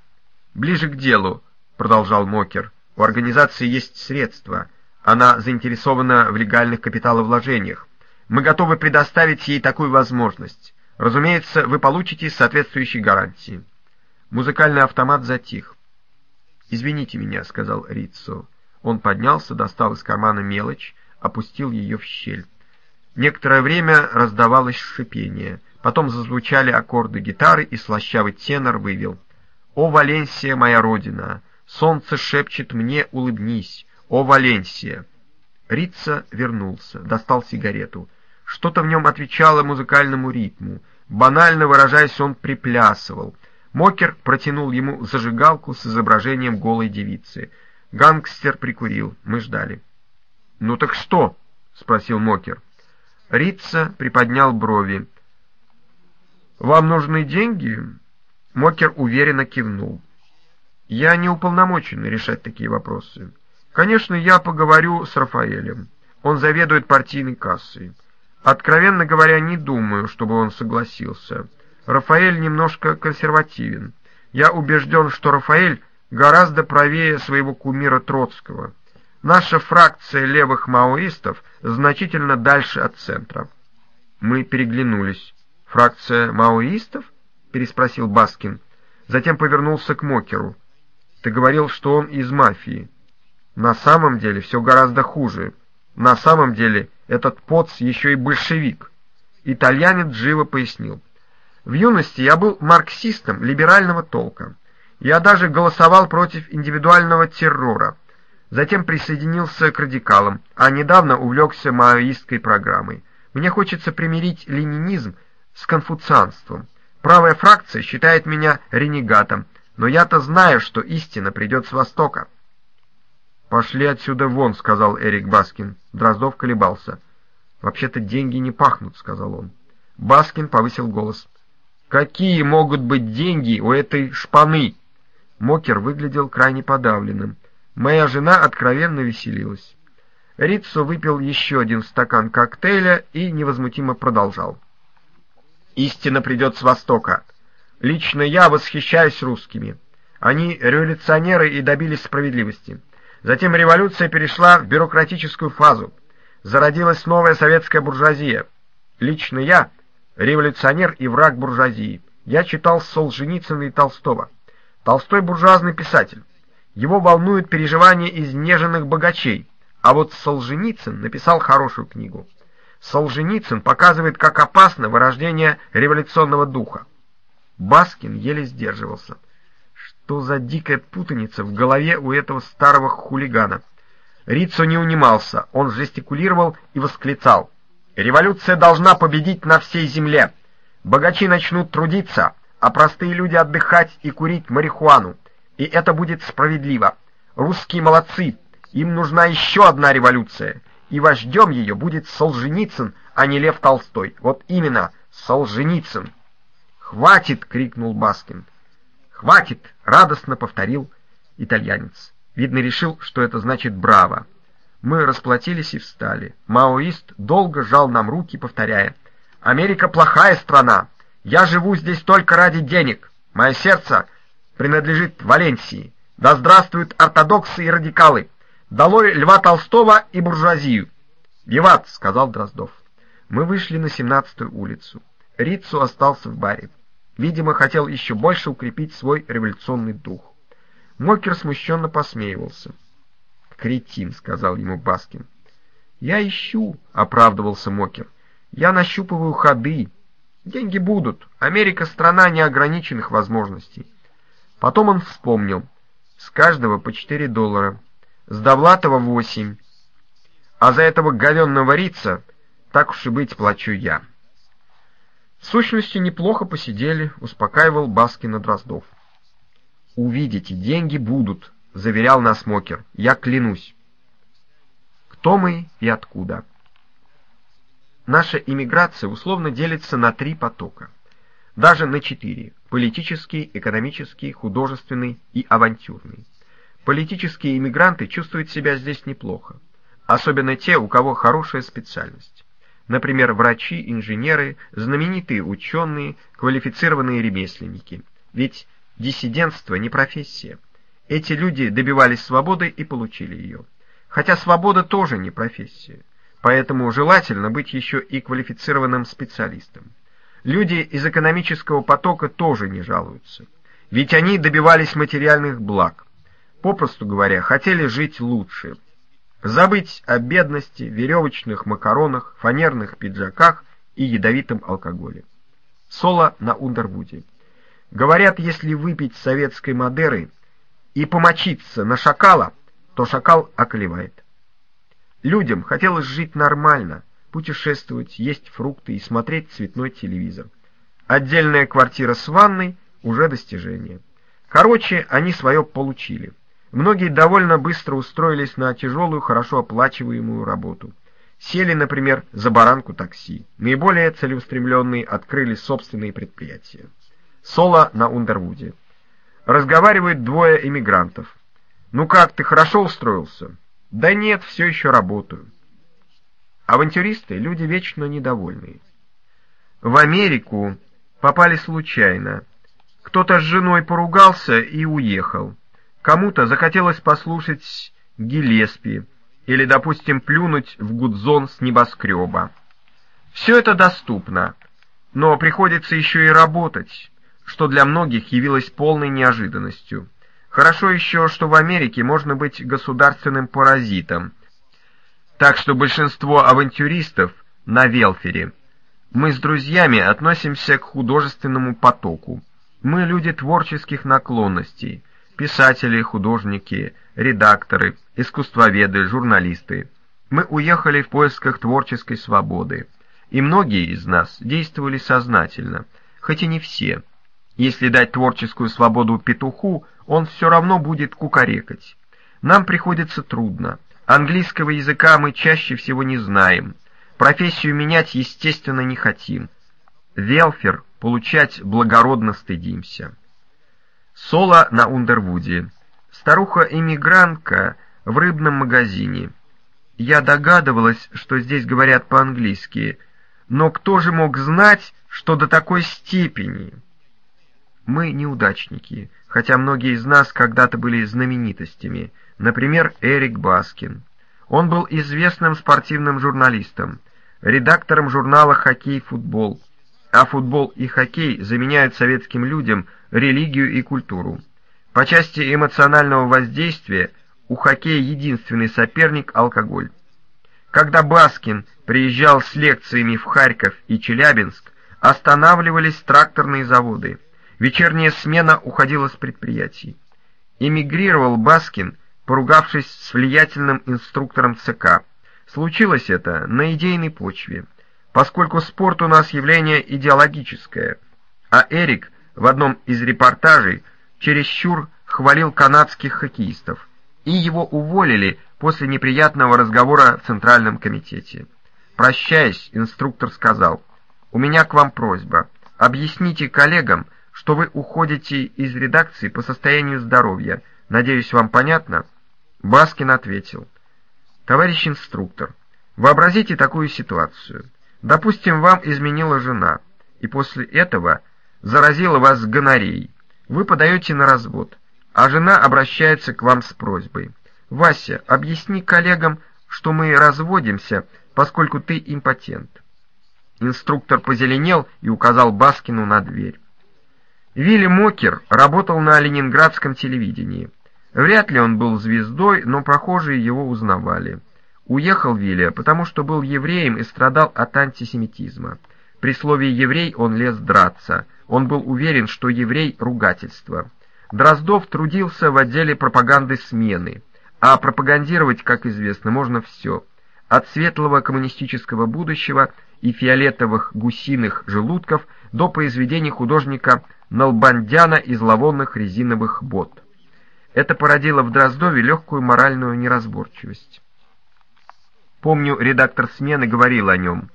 [SPEAKER 1] «Ближе к делу», — продолжал Мокер, — «у организации есть средства. Она заинтересована в легальных капиталовложениях. Мы готовы предоставить ей такую возможность. Разумеется, вы получите соответствующие гарантии». Музыкальный автомат затих. «Извините меня», — сказал Риццо. Он поднялся, достал из кармана мелочь, опустил ее в щель. Некоторое время раздавалось шипение — Потом зазвучали аккорды гитары, и слащавый тенор вывел. «О, Валенсия, моя родина! Солнце шепчет мне, улыбнись! О, Валенсия!» Рица вернулся, достал сигарету. Что-то в нем отвечало музыкальному ритму. Банально выражаясь, он приплясывал. Мокер протянул ему зажигалку с изображением голой девицы. Гангстер прикурил. Мы ждали. «Ну так что?» — спросил Мокер. Рица приподнял брови. «Вам нужны деньги?» Мокер уверенно кивнул. «Я не уполномочен решать такие вопросы. Конечно, я поговорю с Рафаэлем. Он заведует партийной кассой. Откровенно говоря, не думаю, чтобы он согласился. Рафаэль немножко консервативен. Я убежден, что Рафаэль гораздо правее своего кумира Троцкого. Наша фракция левых маоистов значительно дальше от центра». Мы переглянулись. «Фракция маоистов?» — переспросил Баскин. Затем повернулся к Мокеру. «Ты говорил, что он из мафии. На самом деле все гораздо хуже. На самом деле этот поц еще и большевик». Итальянец живо пояснил. «В юности я был марксистом либерального толка. Я даже голосовал против индивидуального террора. Затем присоединился к радикалам, а недавно увлекся маоистской программой. Мне хочется примирить ленинизм с конфуцианством. Правая фракция считает меня ренегатом, но я-то знаю, что истина придет с Востока. «Пошли отсюда вон», — сказал Эрик Баскин. Дроздов колебался. «Вообще-то деньги не пахнут», — сказал он. Баскин повысил голос. «Какие могут быть деньги у этой шпаны?» Мокер выглядел крайне подавленным. Моя жена откровенно веселилась. Риццо выпил еще один стакан коктейля и невозмутимо продолжал. Истина придет с Востока. Лично я восхищаюсь русскими. Они революционеры и добились справедливости. Затем революция перешла в бюрократическую фазу. Зародилась новая советская буржуазия. Лично я революционер и враг буржуазии. Я читал Солженицына и Толстого. Толстой буржуазный писатель. Его волнуют переживания изнеженных богачей. А вот Солженицын написал хорошую книгу. Солженицын показывает, как опасно вырождение революционного духа. Баскин еле сдерживался. Что за дикая путаница в голове у этого старого хулигана? Рицо не унимался, он жестикулировал и восклицал. «Революция должна победить на всей земле. Богачи начнут трудиться, а простые люди отдыхать и курить марихуану. И это будет справедливо. Русские молодцы, им нужна еще одна революция и вождем ее будет Солженицын, а не Лев Толстой. Вот именно, Солженицын. «Хватит!» — крикнул Баскин. «Хватит!» — радостно повторил итальянец. Видно, решил, что это значит «браво». Мы расплатились и встали. Маоист долго жал нам руки, повторяя. «Америка плохая страна. Я живу здесь только ради денег. Мое сердце принадлежит Валенсии. Да здравствуют ортодоксы и радикалы!» Долой Льва Толстого и буржуазию. «Виват!» — сказал Дроздов. Мы вышли на семнадцатую улицу. Риццо остался в баре. Видимо, хотел еще больше укрепить свой революционный дух. Мокер смущенно посмеивался. «Кретин!» — сказал ему Баскин. «Я ищу!» — оправдывался Мокер. «Я нащупываю ходы. Деньги будут. Америка — страна неограниченных возможностей». Потом он вспомнил. С каждого по четыре доллара с Довлатова восемь, а за этого говенного рица, так уж и быть, плачу я. В сущности, неплохо посидели, успокаивал Баскина Дроздов. «Увидите, деньги будут», — заверял нас Мокер, — «я клянусь». Кто мы и откуда? Наша иммиграция условно делится на три потока. Даже на четыре – политический, экономический, художественный и авантюрный. Политические иммигранты чувствуют себя здесь неплохо. особенно те, у кого хорошая специальность. Например, врачи, инженеры, знаменитые ученые, квалифицированные ремесленники. Ведь диссидентство не профессия. Эти люди добивались свободы и получили ее. Хотя свобода тоже не профессия. Поэтому желательно быть еще и квалифицированным специалистом. Люди из экономического потока тоже не жалуются. Ведь они добивались материальных благ. Попросту говоря, хотели жить лучше. Забыть о бедности, веревочных макаронах, фанерных пиджаках и ядовитом алкоголе. Соло на Ундервуде. Говорят, если выпить советской Мадеры и помочиться на шакала, то шакал околевает. Людям хотелось жить нормально, путешествовать, есть фрукты и смотреть цветной телевизор. Отдельная квартира с ванной — уже достижение. Короче, они свое получили. Многие довольно быстро устроились на тяжелую, хорошо оплачиваемую работу. Сели, например, за баранку такси. Наиболее целеустремленные открыли собственные предприятия. Соло на Ундервуде. Разговаривают двое иммигрантов. «Ну как, ты хорошо устроился?» «Да нет, все еще работаю». Авантюристы — люди вечно недовольные. В Америку попали случайно. Кто-то с женой поругался и уехал. Кому-то захотелось послушать Гелеспи или, допустим, плюнуть в гудзон с небоскреба. Все это доступно, но приходится еще и работать, что для многих явилось полной неожиданностью. Хорошо еще, что в Америке можно быть государственным паразитом, так что большинство авантюристов на велфере. Мы с друзьями относимся к художественному потоку. Мы люди творческих наклонностей, писатели, художники, редакторы, искусствоведы, журналисты. Мы уехали в поисках творческой свободы, и многие из нас действовали сознательно, хоть и не все. Если дать творческую свободу петуху, он все равно будет кукарекать. Нам приходится трудно. Английского языка мы чаще всего не знаем. Профессию менять, естественно, не хотим. Велфер получать благородно стыдимся. Соло на Ундервуде. Старуха-иммигрантка в рыбном магазине. Я догадывалась, что здесь говорят по-английски, но кто же мог знать, что до такой степени? Мы неудачники, хотя многие из нас когда-то были знаменитостями, например, Эрик Баскин. Он был известным спортивным журналистом, редактором журнала «Хоккей-футбол», а футбол и хоккей заменяют советским людям религию и культуру. По части эмоционального воздействия у хоккея единственный соперник – алкоголь. Когда Баскин приезжал с лекциями в Харьков и Челябинск, останавливались тракторные заводы – Вечерняя смена уходила с предприятий. Эмигрировал Баскин, поругавшись с влиятельным инструктором ЦК. Случилось это на идейной почве, поскольку спорт у нас явление идеологическое, а Эрик в одном из репортажей чересчур хвалил канадских хоккеистов, и его уволили после неприятного разговора в Центральном комитете. Прощаясь, инструктор сказал, «У меня к вам просьба. Объясните коллегам, что вы уходите из редакции по состоянию здоровья. Надеюсь, вам понятно?» Баскин ответил. «Товарищ инструктор, вообразите такую ситуацию. Допустим, вам изменила жена, и после этого заразила вас гонореей. Вы подаете на развод, а жена обращается к вам с просьбой. «Вася, объясни коллегам, что мы разводимся, поскольку ты импотент». Инструктор позеленел и указал Баскину на дверь. Вилли Мокер работал на ленинградском телевидении. Вряд ли он был звездой, но прохожие его узнавали. Уехал Вилли, потому что был евреем и страдал от антисемитизма. При слове «еврей» он лез драться. Он был уверен, что еврей — ругательство. Дроздов трудился в отделе пропаганды смены. А пропагандировать, как известно, можно все. От светлого коммунистического будущего и фиолетовых гусиных желудков до произведений художника Налбандяна из зловонных резиновых бот. Это породило в Дроздове легкую моральную неразборчивость. Помню, редактор смены говорил о нем.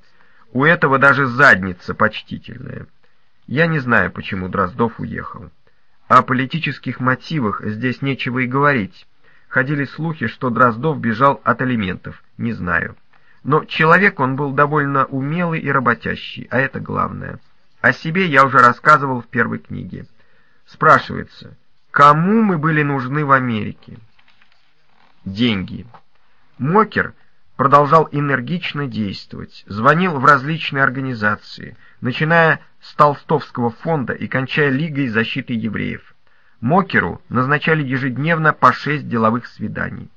[SPEAKER 1] У этого даже задница почтительная. Я не знаю, почему Дроздов уехал. О политических мотивах здесь нечего и говорить. Ходили слухи, что Дроздов бежал от алиментов. не знаю. Но человек он был довольно умелый и работящий, а это главное. О себе я уже рассказывал в первой книге. Спрашивается, кому мы были нужны в Америке? Деньги. Мокер продолжал энергично действовать, звонил в различные организации, начиная с Толстовского фонда и кончая Лигой защиты евреев. Мокеру назначали ежедневно по шесть деловых свиданий.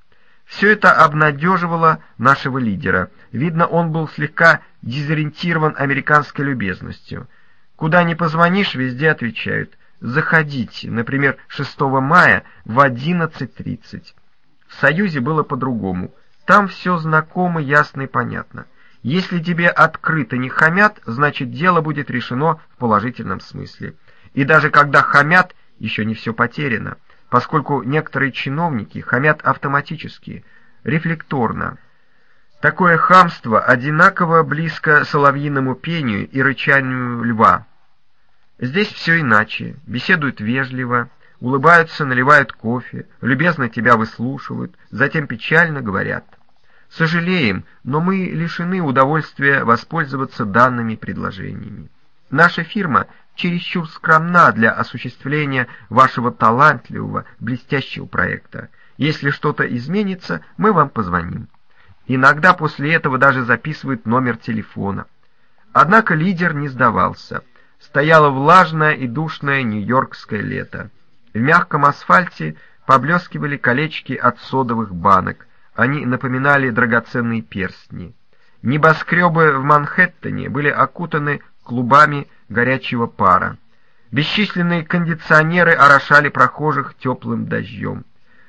[SPEAKER 1] Все это обнадеживало нашего лидера. Видно, он был слегка дезориентирован американской любезностью. Куда ни позвонишь, везде отвечают «Заходите», например, 6 мая в 11.30. В Союзе было по-другому. Там все знакомо, ясно и понятно. Если тебе открыто не хамят, значит дело будет решено в положительном смысле. И даже когда хамят, еще не все потеряно, поскольку некоторые чиновники хамят автоматически, рефлекторно. Такое хамство одинаково близко соловьиному пению и рычанию льва. Здесь все иначе, беседуют вежливо, улыбаются, наливают кофе, любезно тебя выслушивают, затем печально говорят. Сожалеем, но мы лишены удовольствия воспользоваться данными предложениями. Наша фирма чересчур скромна для осуществления вашего талантливого, блестящего проекта. Если что-то изменится, мы вам позвоним. Иногда после этого даже записывают номер телефона. Однако лидер не сдавался. Стояло влажное и душное нью-йоркское лето. В мягком асфальте поблескивали колечки от содовых банок. Они напоминали драгоценные перстни. Небоскребы в Манхэттене были окутаны клубами горячего пара. Бесчисленные кондиционеры орошали прохожих теплым дождем.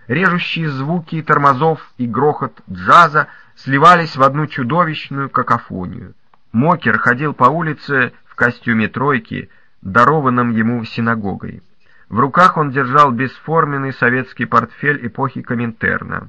[SPEAKER 1] Режущие звуки тормозов и грохот джаза сливались в одну чудовищную какофонию. Мокер ходил по улице в костюме тройки, дарованном ему синагогой. В руках он держал бесформенный советский портфель эпохи Коминтерна.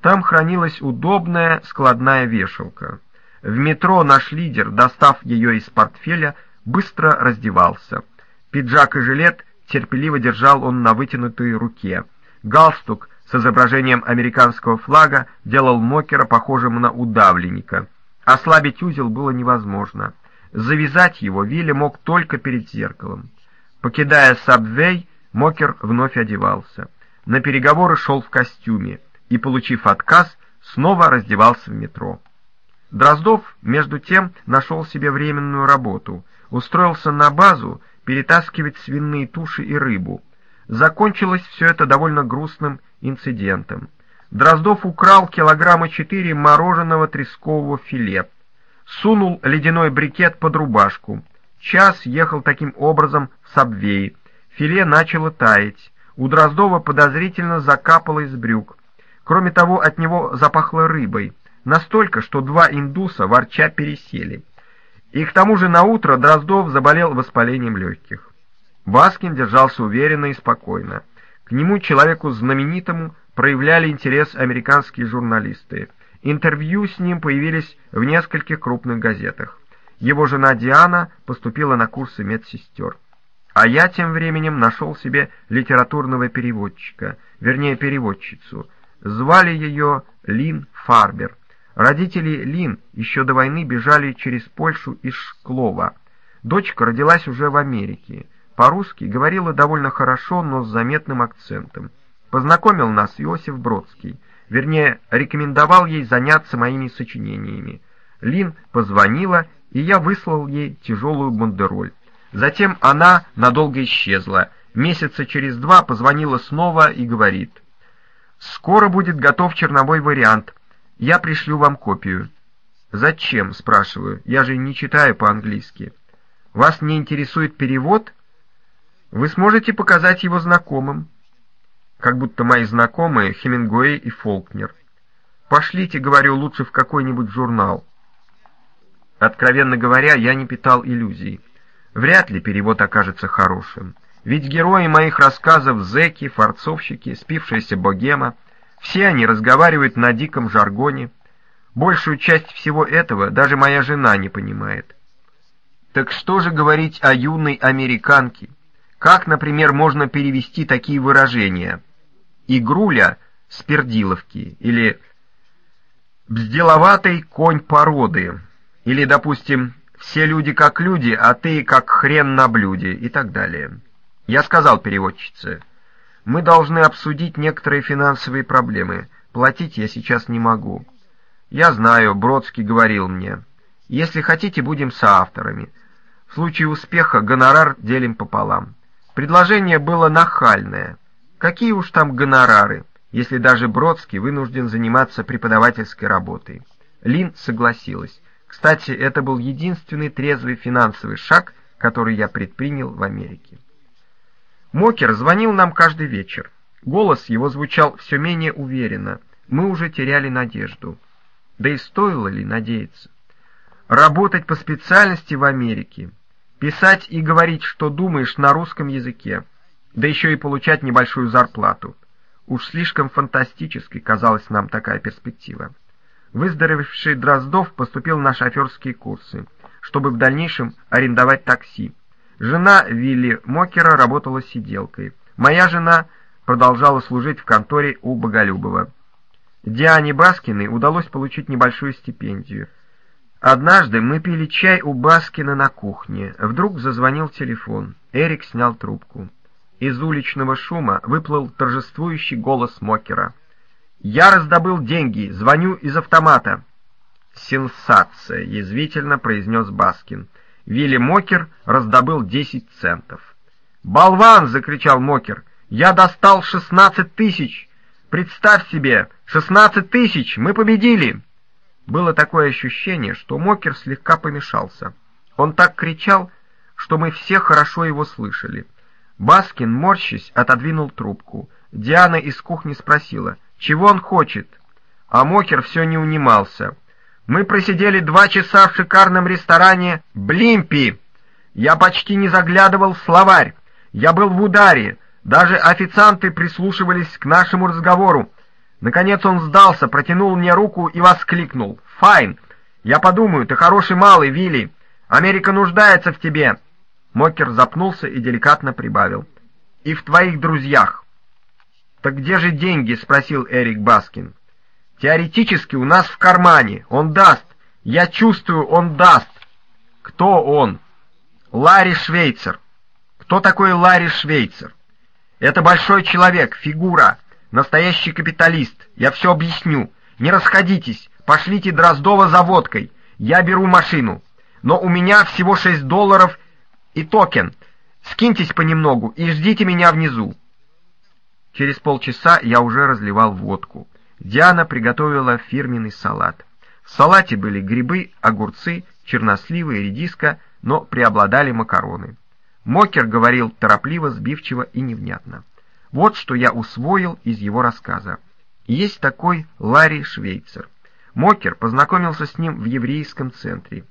[SPEAKER 1] Там хранилась удобная складная вешалка. В метро наш лидер, достав ее из портфеля, быстро раздевался. Пиджак и жилет терпеливо держал он на вытянутой руке. Галстук с изображением американского флага делал Мокера похожим на удавленника. Ослабить узел было невозможно. Завязать его Вилли мог только перед зеркалом. Покидая Сабвей, Мокер вновь одевался. На переговоры шел в костюме и, получив отказ, снова раздевался в метро. Дроздов, между тем, нашел себе временную работу, устроился на базу перетаскивать свиные туши и рыбу. Закончилось все это довольно грустным инцидентом. Дроздов украл килограмма четыре мороженого трескового филе, сунул ледяной брикет под рубашку. Час ехал таким образом в Сабвей. Филе начало таять. У Дроздова подозрительно закапало из брюк. Кроме того, от него запахло рыбой. Настолько, что два индуса ворча пересели. И к тому же наутро Дроздов заболел воспалением легких. Баскин держался уверенно и спокойно. К нему, человеку знаменитому, проявляли интерес американские журналисты. Интервью с ним появились в нескольких крупных газетах. Его жена Диана поступила на курсы медсестер. А я тем временем нашел себе литературного переводчика, вернее переводчицу. Звали ее Лин Фарбер. Родители Лин еще до войны бежали через Польшу из Шклова. Дочка родилась уже в Америке. По-русски говорила довольно хорошо, но с заметным акцентом. Познакомил нас Иосиф Бродский. Вернее, рекомендовал ей заняться моими сочинениями. Лин позвонила, и я выслал ей тяжелую бандероль. Затем она надолго исчезла. Месяца через два позвонила снова и говорит. «Скоро будет готов черновой вариант. Я пришлю вам копию. Зачем, спрашиваю, я же не читаю по-английски. Вас не интересует перевод? Вы сможете показать его знакомым. Как будто мои знакомые Хемингуэй и Фолкнер. Пошлите, говорю, лучше в какой-нибудь журнал. Откровенно говоря, я не питал иллюзий. Вряд ли перевод окажется хорошим. Ведь герои моих рассказов — зэки, форцовщики, спившаяся богема — все они разговаривают на диком жаргоне. Большую часть всего этого даже моя жена не понимает. Так что же говорить о юной американке? Как, например, можно перевести такие выражения? «Игруля с пердиловки» или бзделоватый конь породы. Или, допустим, все люди как люди, а ты как хрен на блюде и так далее. Я сказал переводчице, мы должны обсудить некоторые финансовые проблемы. Платить я сейчас не могу. Я знаю, Бродский говорил мне. Если хотите, будем соавторами. В случае успеха гонорар делим пополам. Предложение было нахальное. Какие уж там гонорары, если даже Бродский вынужден заниматься преподавательской работой. Лин согласилась. Кстати, это был единственный трезвый финансовый шаг, который я предпринял в Америке. Мокер звонил нам каждый вечер. Голос его звучал все менее уверенно. Мы уже теряли надежду. Да и стоило ли надеяться? Работать по специальности в Америке, писать и говорить, что думаешь на русском языке, да еще и получать небольшую зарплату. Уж слишком фантастической казалась нам такая перспектива. Выздоровевший Дроздов поступил на шоферские курсы, чтобы в дальнейшем арендовать такси. Жена Вилли Мокера работала сиделкой. Моя жена продолжала служить в конторе у Боголюбова. Диане Баскиной удалось получить небольшую стипендию. Однажды мы пили чай у Баскина на кухне. Вдруг зазвонил телефон. Эрик снял трубку. Из уличного шума выплыл торжествующий голос Мокера. «Я раздобыл деньги, звоню из автомата». «Сенсация!» — язвительно произнес Баскин. Вилли Мокер раздобыл десять центов. «Болван!» — закричал Мокер. «Я достал шестнадцать тысяч! Представь себе, шестнадцать тысяч! Мы победили!» Было такое ощущение, что Мокер слегка помешался. Он так кричал, что мы все хорошо его слышали. Баскин, морщась, отодвинул трубку. Диана из кухни спросила, чего он хочет? А Мокер все не унимался. Мы просидели два часа в шикарном ресторане «Блимпи». Я почти не заглядывал в словарь. Я был в ударе. Даже официанты прислушивались к нашему разговору. Наконец он сдался, протянул мне руку и воскликнул. «Fine! Я подумаю, ты хороший малый, Вилли. Америка нуждается в тебе». Мокер запнулся и деликатно прибавил. «И в твоих друзьях». «Так где же деньги?» — спросил Эрик Баскин. Теоретически у нас в кармане. Он даст. Я чувствую, он даст. Кто он? Ларри Швейцер. Кто такой Ларри Швейцер? Это большой человек, фигура, настоящий капиталист. Я все объясню. Не расходитесь. Пошлите Дроздова за водкой. Я беру машину. Но у меня всего шесть долларов и токен. Скиньтесь понемногу и ждите меня внизу. Через полчаса я уже разливал водку. Диана приготовила фирменный салат. В салате были грибы, огурцы, черносливы и редиска, но преобладали макароны. Мокер говорил торопливо, сбивчиво и невнятно. Вот что я усвоил из его рассказа. Есть такой Ларри Швейцер. Мокер познакомился с ним в еврейском центре.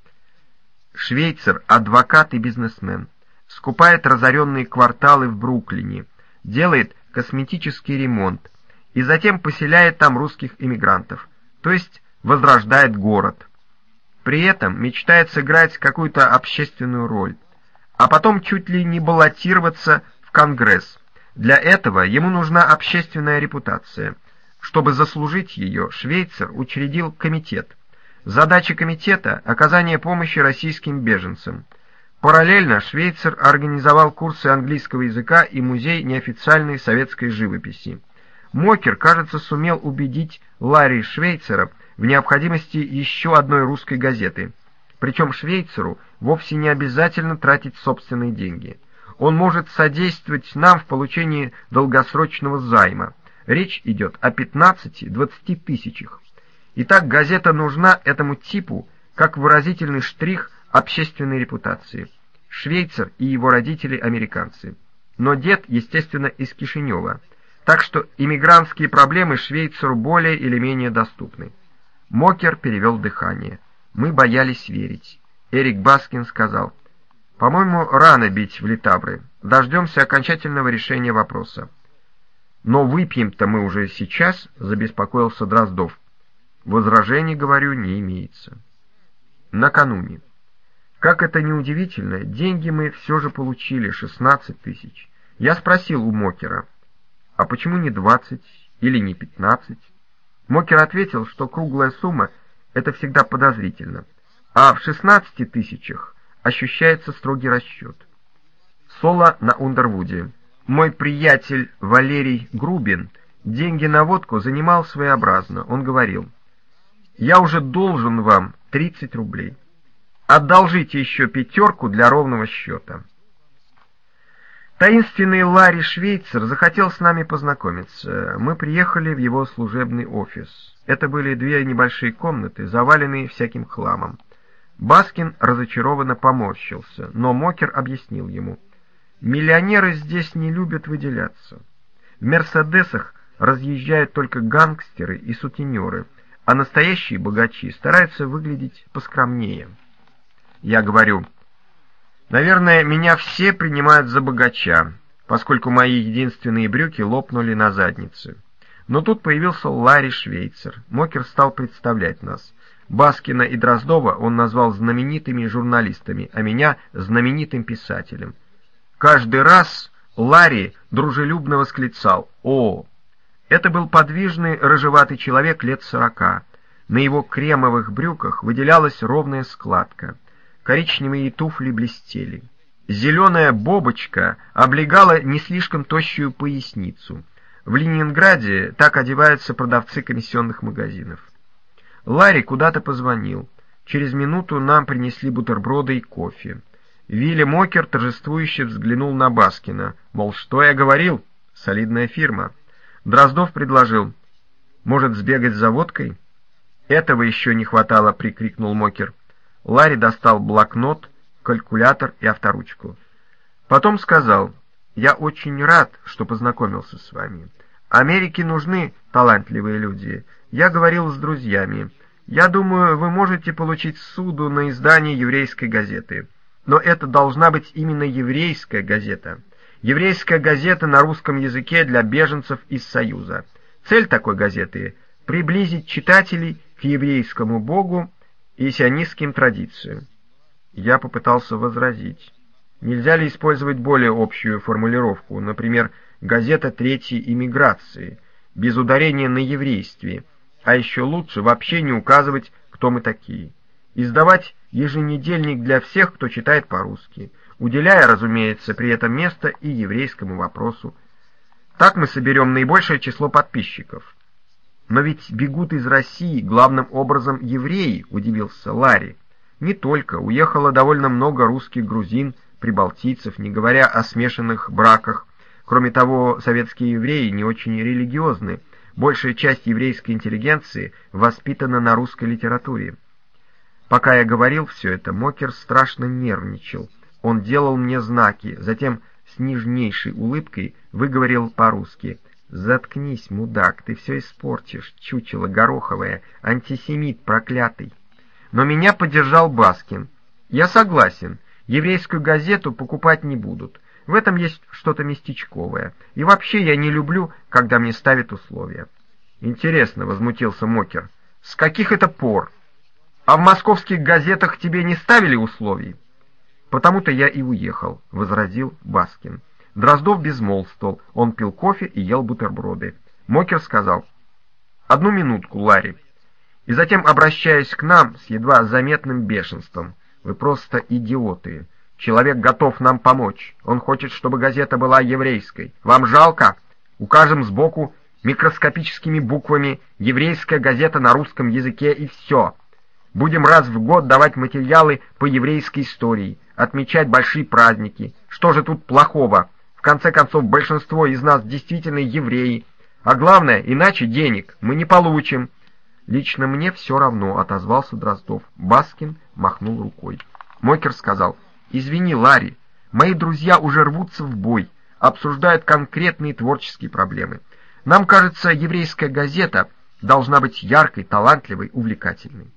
[SPEAKER 1] Швейцер – адвокат и бизнесмен. Скупает разоренные кварталы в Бруклине. Делает косметический ремонт и затем поселяет там русских иммигрантов, то есть возрождает город. При этом мечтает сыграть какую-то общественную роль, а потом чуть ли не баллотироваться в Конгресс. Для этого ему нужна общественная репутация. Чтобы заслужить ее, Швейцар учредил комитет. Задача комитета – оказание помощи российским беженцам. Параллельно Швейцар организовал курсы английского языка и музей неофициальной советской живописи. Мокер, кажется, сумел убедить Ларри Швейцера в необходимости еще одной русской газеты. Причем Швейцеру вовсе не обязательно тратить собственные деньги. Он может содействовать нам в получении долгосрочного займа. Речь идет о 15-20 тысячах. Итак, газета нужна этому типу как выразительный штрих общественной репутации. Швейцар и его родители американцы. Но дед, естественно, из Кишинева – так что иммигрантские проблемы Швейцару более или менее доступны. Мокер перевел дыхание. Мы боялись верить. Эрик Баскин сказал, «По-моему, рано бить в литавры. Дождемся окончательного решения вопроса». «Но выпьем-то мы уже сейчас», — забеспокоился Дроздов. Возражений, говорю, не имеется. Накануне. Как это ни удивительно, деньги мы все же получили, 16 тысяч. Я спросил у Мокера, а почему не двадцать или не пятнадцать? Мокер ответил, что круглая сумма — это всегда подозрительно, а в 16 тысячах ощущается строгий расчет. Соло на Ундервуде. Мой приятель Валерий Грубин деньги на водку занимал своеобразно. Он говорил, «Я уже должен вам 30 рублей. Одолжите еще пятерку для ровного счета». Таинственный Ларри Швейцер захотел с нами познакомиться. Мы приехали в его служебный офис. Это были две небольшие комнаты, заваленные всяким хламом. Баскин разочарованно поморщился, но Мокер объяснил ему. Миллионеры здесь не любят выделяться. В «Мерседесах» разъезжают только гангстеры и сутенеры, а настоящие богачи стараются выглядеть поскромнее. Я говорю, Наверное, меня все принимают за богача, поскольку мои единственные брюки лопнули на заднице. Но тут появился Ларри Швейцер. Мокер стал представлять нас. Баскина и Дроздова он назвал знаменитыми журналистами, а меня — знаменитым писателем. Каждый раз Ларри дружелюбно восклицал «О!». Это был подвижный, рыжеватый человек лет сорока. На его кремовых брюках выделялась ровная складка коричневые туфли блестели. Зеленая бобочка облегала не слишком тощую поясницу. В Ленинграде так одеваются продавцы комиссионных магазинов. Ларри куда-то позвонил. Через минуту нам принесли бутерброды и кофе. Вилли Мокер торжествующе взглянул на Баскина. Мол, что я говорил? Солидная фирма. Дроздов предложил. Может, сбегать за водкой? Этого еще не хватало, прикрикнул Мокер. Ларри достал блокнот, калькулятор и авторучку. Потом сказал, «Я очень рад, что познакомился с вами. Америке нужны талантливые люди. Я говорил с друзьями. Я думаю, вы можете получить суду на издание еврейской газеты. Но это должна быть именно еврейская газета. Еврейская газета на русском языке для беженцев из Союза. Цель такой газеты — приблизить читателей к еврейскому Богу и сионистским традициям. Я попытался возразить. Нельзя ли использовать более общую формулировку, например, «газета третьей иммиграции», без ударения на еврействе, а еще лучше вообще не указывать, кто мы такие. Издавать еженедельник для всех, кто читает по-русски, уделяя, разумеется, при этом место и еврейскому вопросу. Так мы соберем наибольшее число подписчиков. «Но ведь бегут из России главным образом евреи», — удивился Ларри. «Не только. Уехало довольно много русских грузин, прибалтийцев, не говоря о смешанных браках. Кроме того, советские евреи не очень религиозны. Большая часть еврейской интеллигенции воспитана на русской литературе». Пока я говорил все это, Мокер страшно нервничал. Он делал мне знаки, затем с нежнейшей улыбкой выговорил по-русски — «Заткнись, мудак, ты все испортишь, чучело гороховое, антисемит проклятый». Но меня поддержал Баскин. «Я согласен, еврейскую газету покупать не будут. В этом есть что-то местечковое. И вообще я не люблю, когда мне ставят условия». «Интересно», — возмутился Мокер, — «с каких это пор? А в московских газетах тебе не ставили условий?» «Потому-то я и уехал», — возразил Баскин. Дроздов безмолвствовал, он пил кофе и ел бутерброды. Мокер сказал, «Одну минутку, Ларри». И затем, обращаясь к нам с едва заметным бешенством, «Вы просто идиоты. Человек готов нам помочь. Он хочет, чтобы газета была еврейской. Вам жалко? Укажем сбоку микроскопическими буквами «Еврейская газета на русском языке» и все. Будем раз в год давать материалы по еврейской истории, отмечать большие праздники. Что же тут плохого?» Конце концов, большинство из нас действительно евреи. А главное, иначе денег мы не получим. Лично мне все равно, отозвался Дроздов. Баскин махнул рукой. Мокер сказал, извини, Ларри, мои друзья уже рвутся в бой, обсуждают конкретные творческие проблемы. Нам кажется, еврейская газета должна быть яркой, талантливой, увлекательной.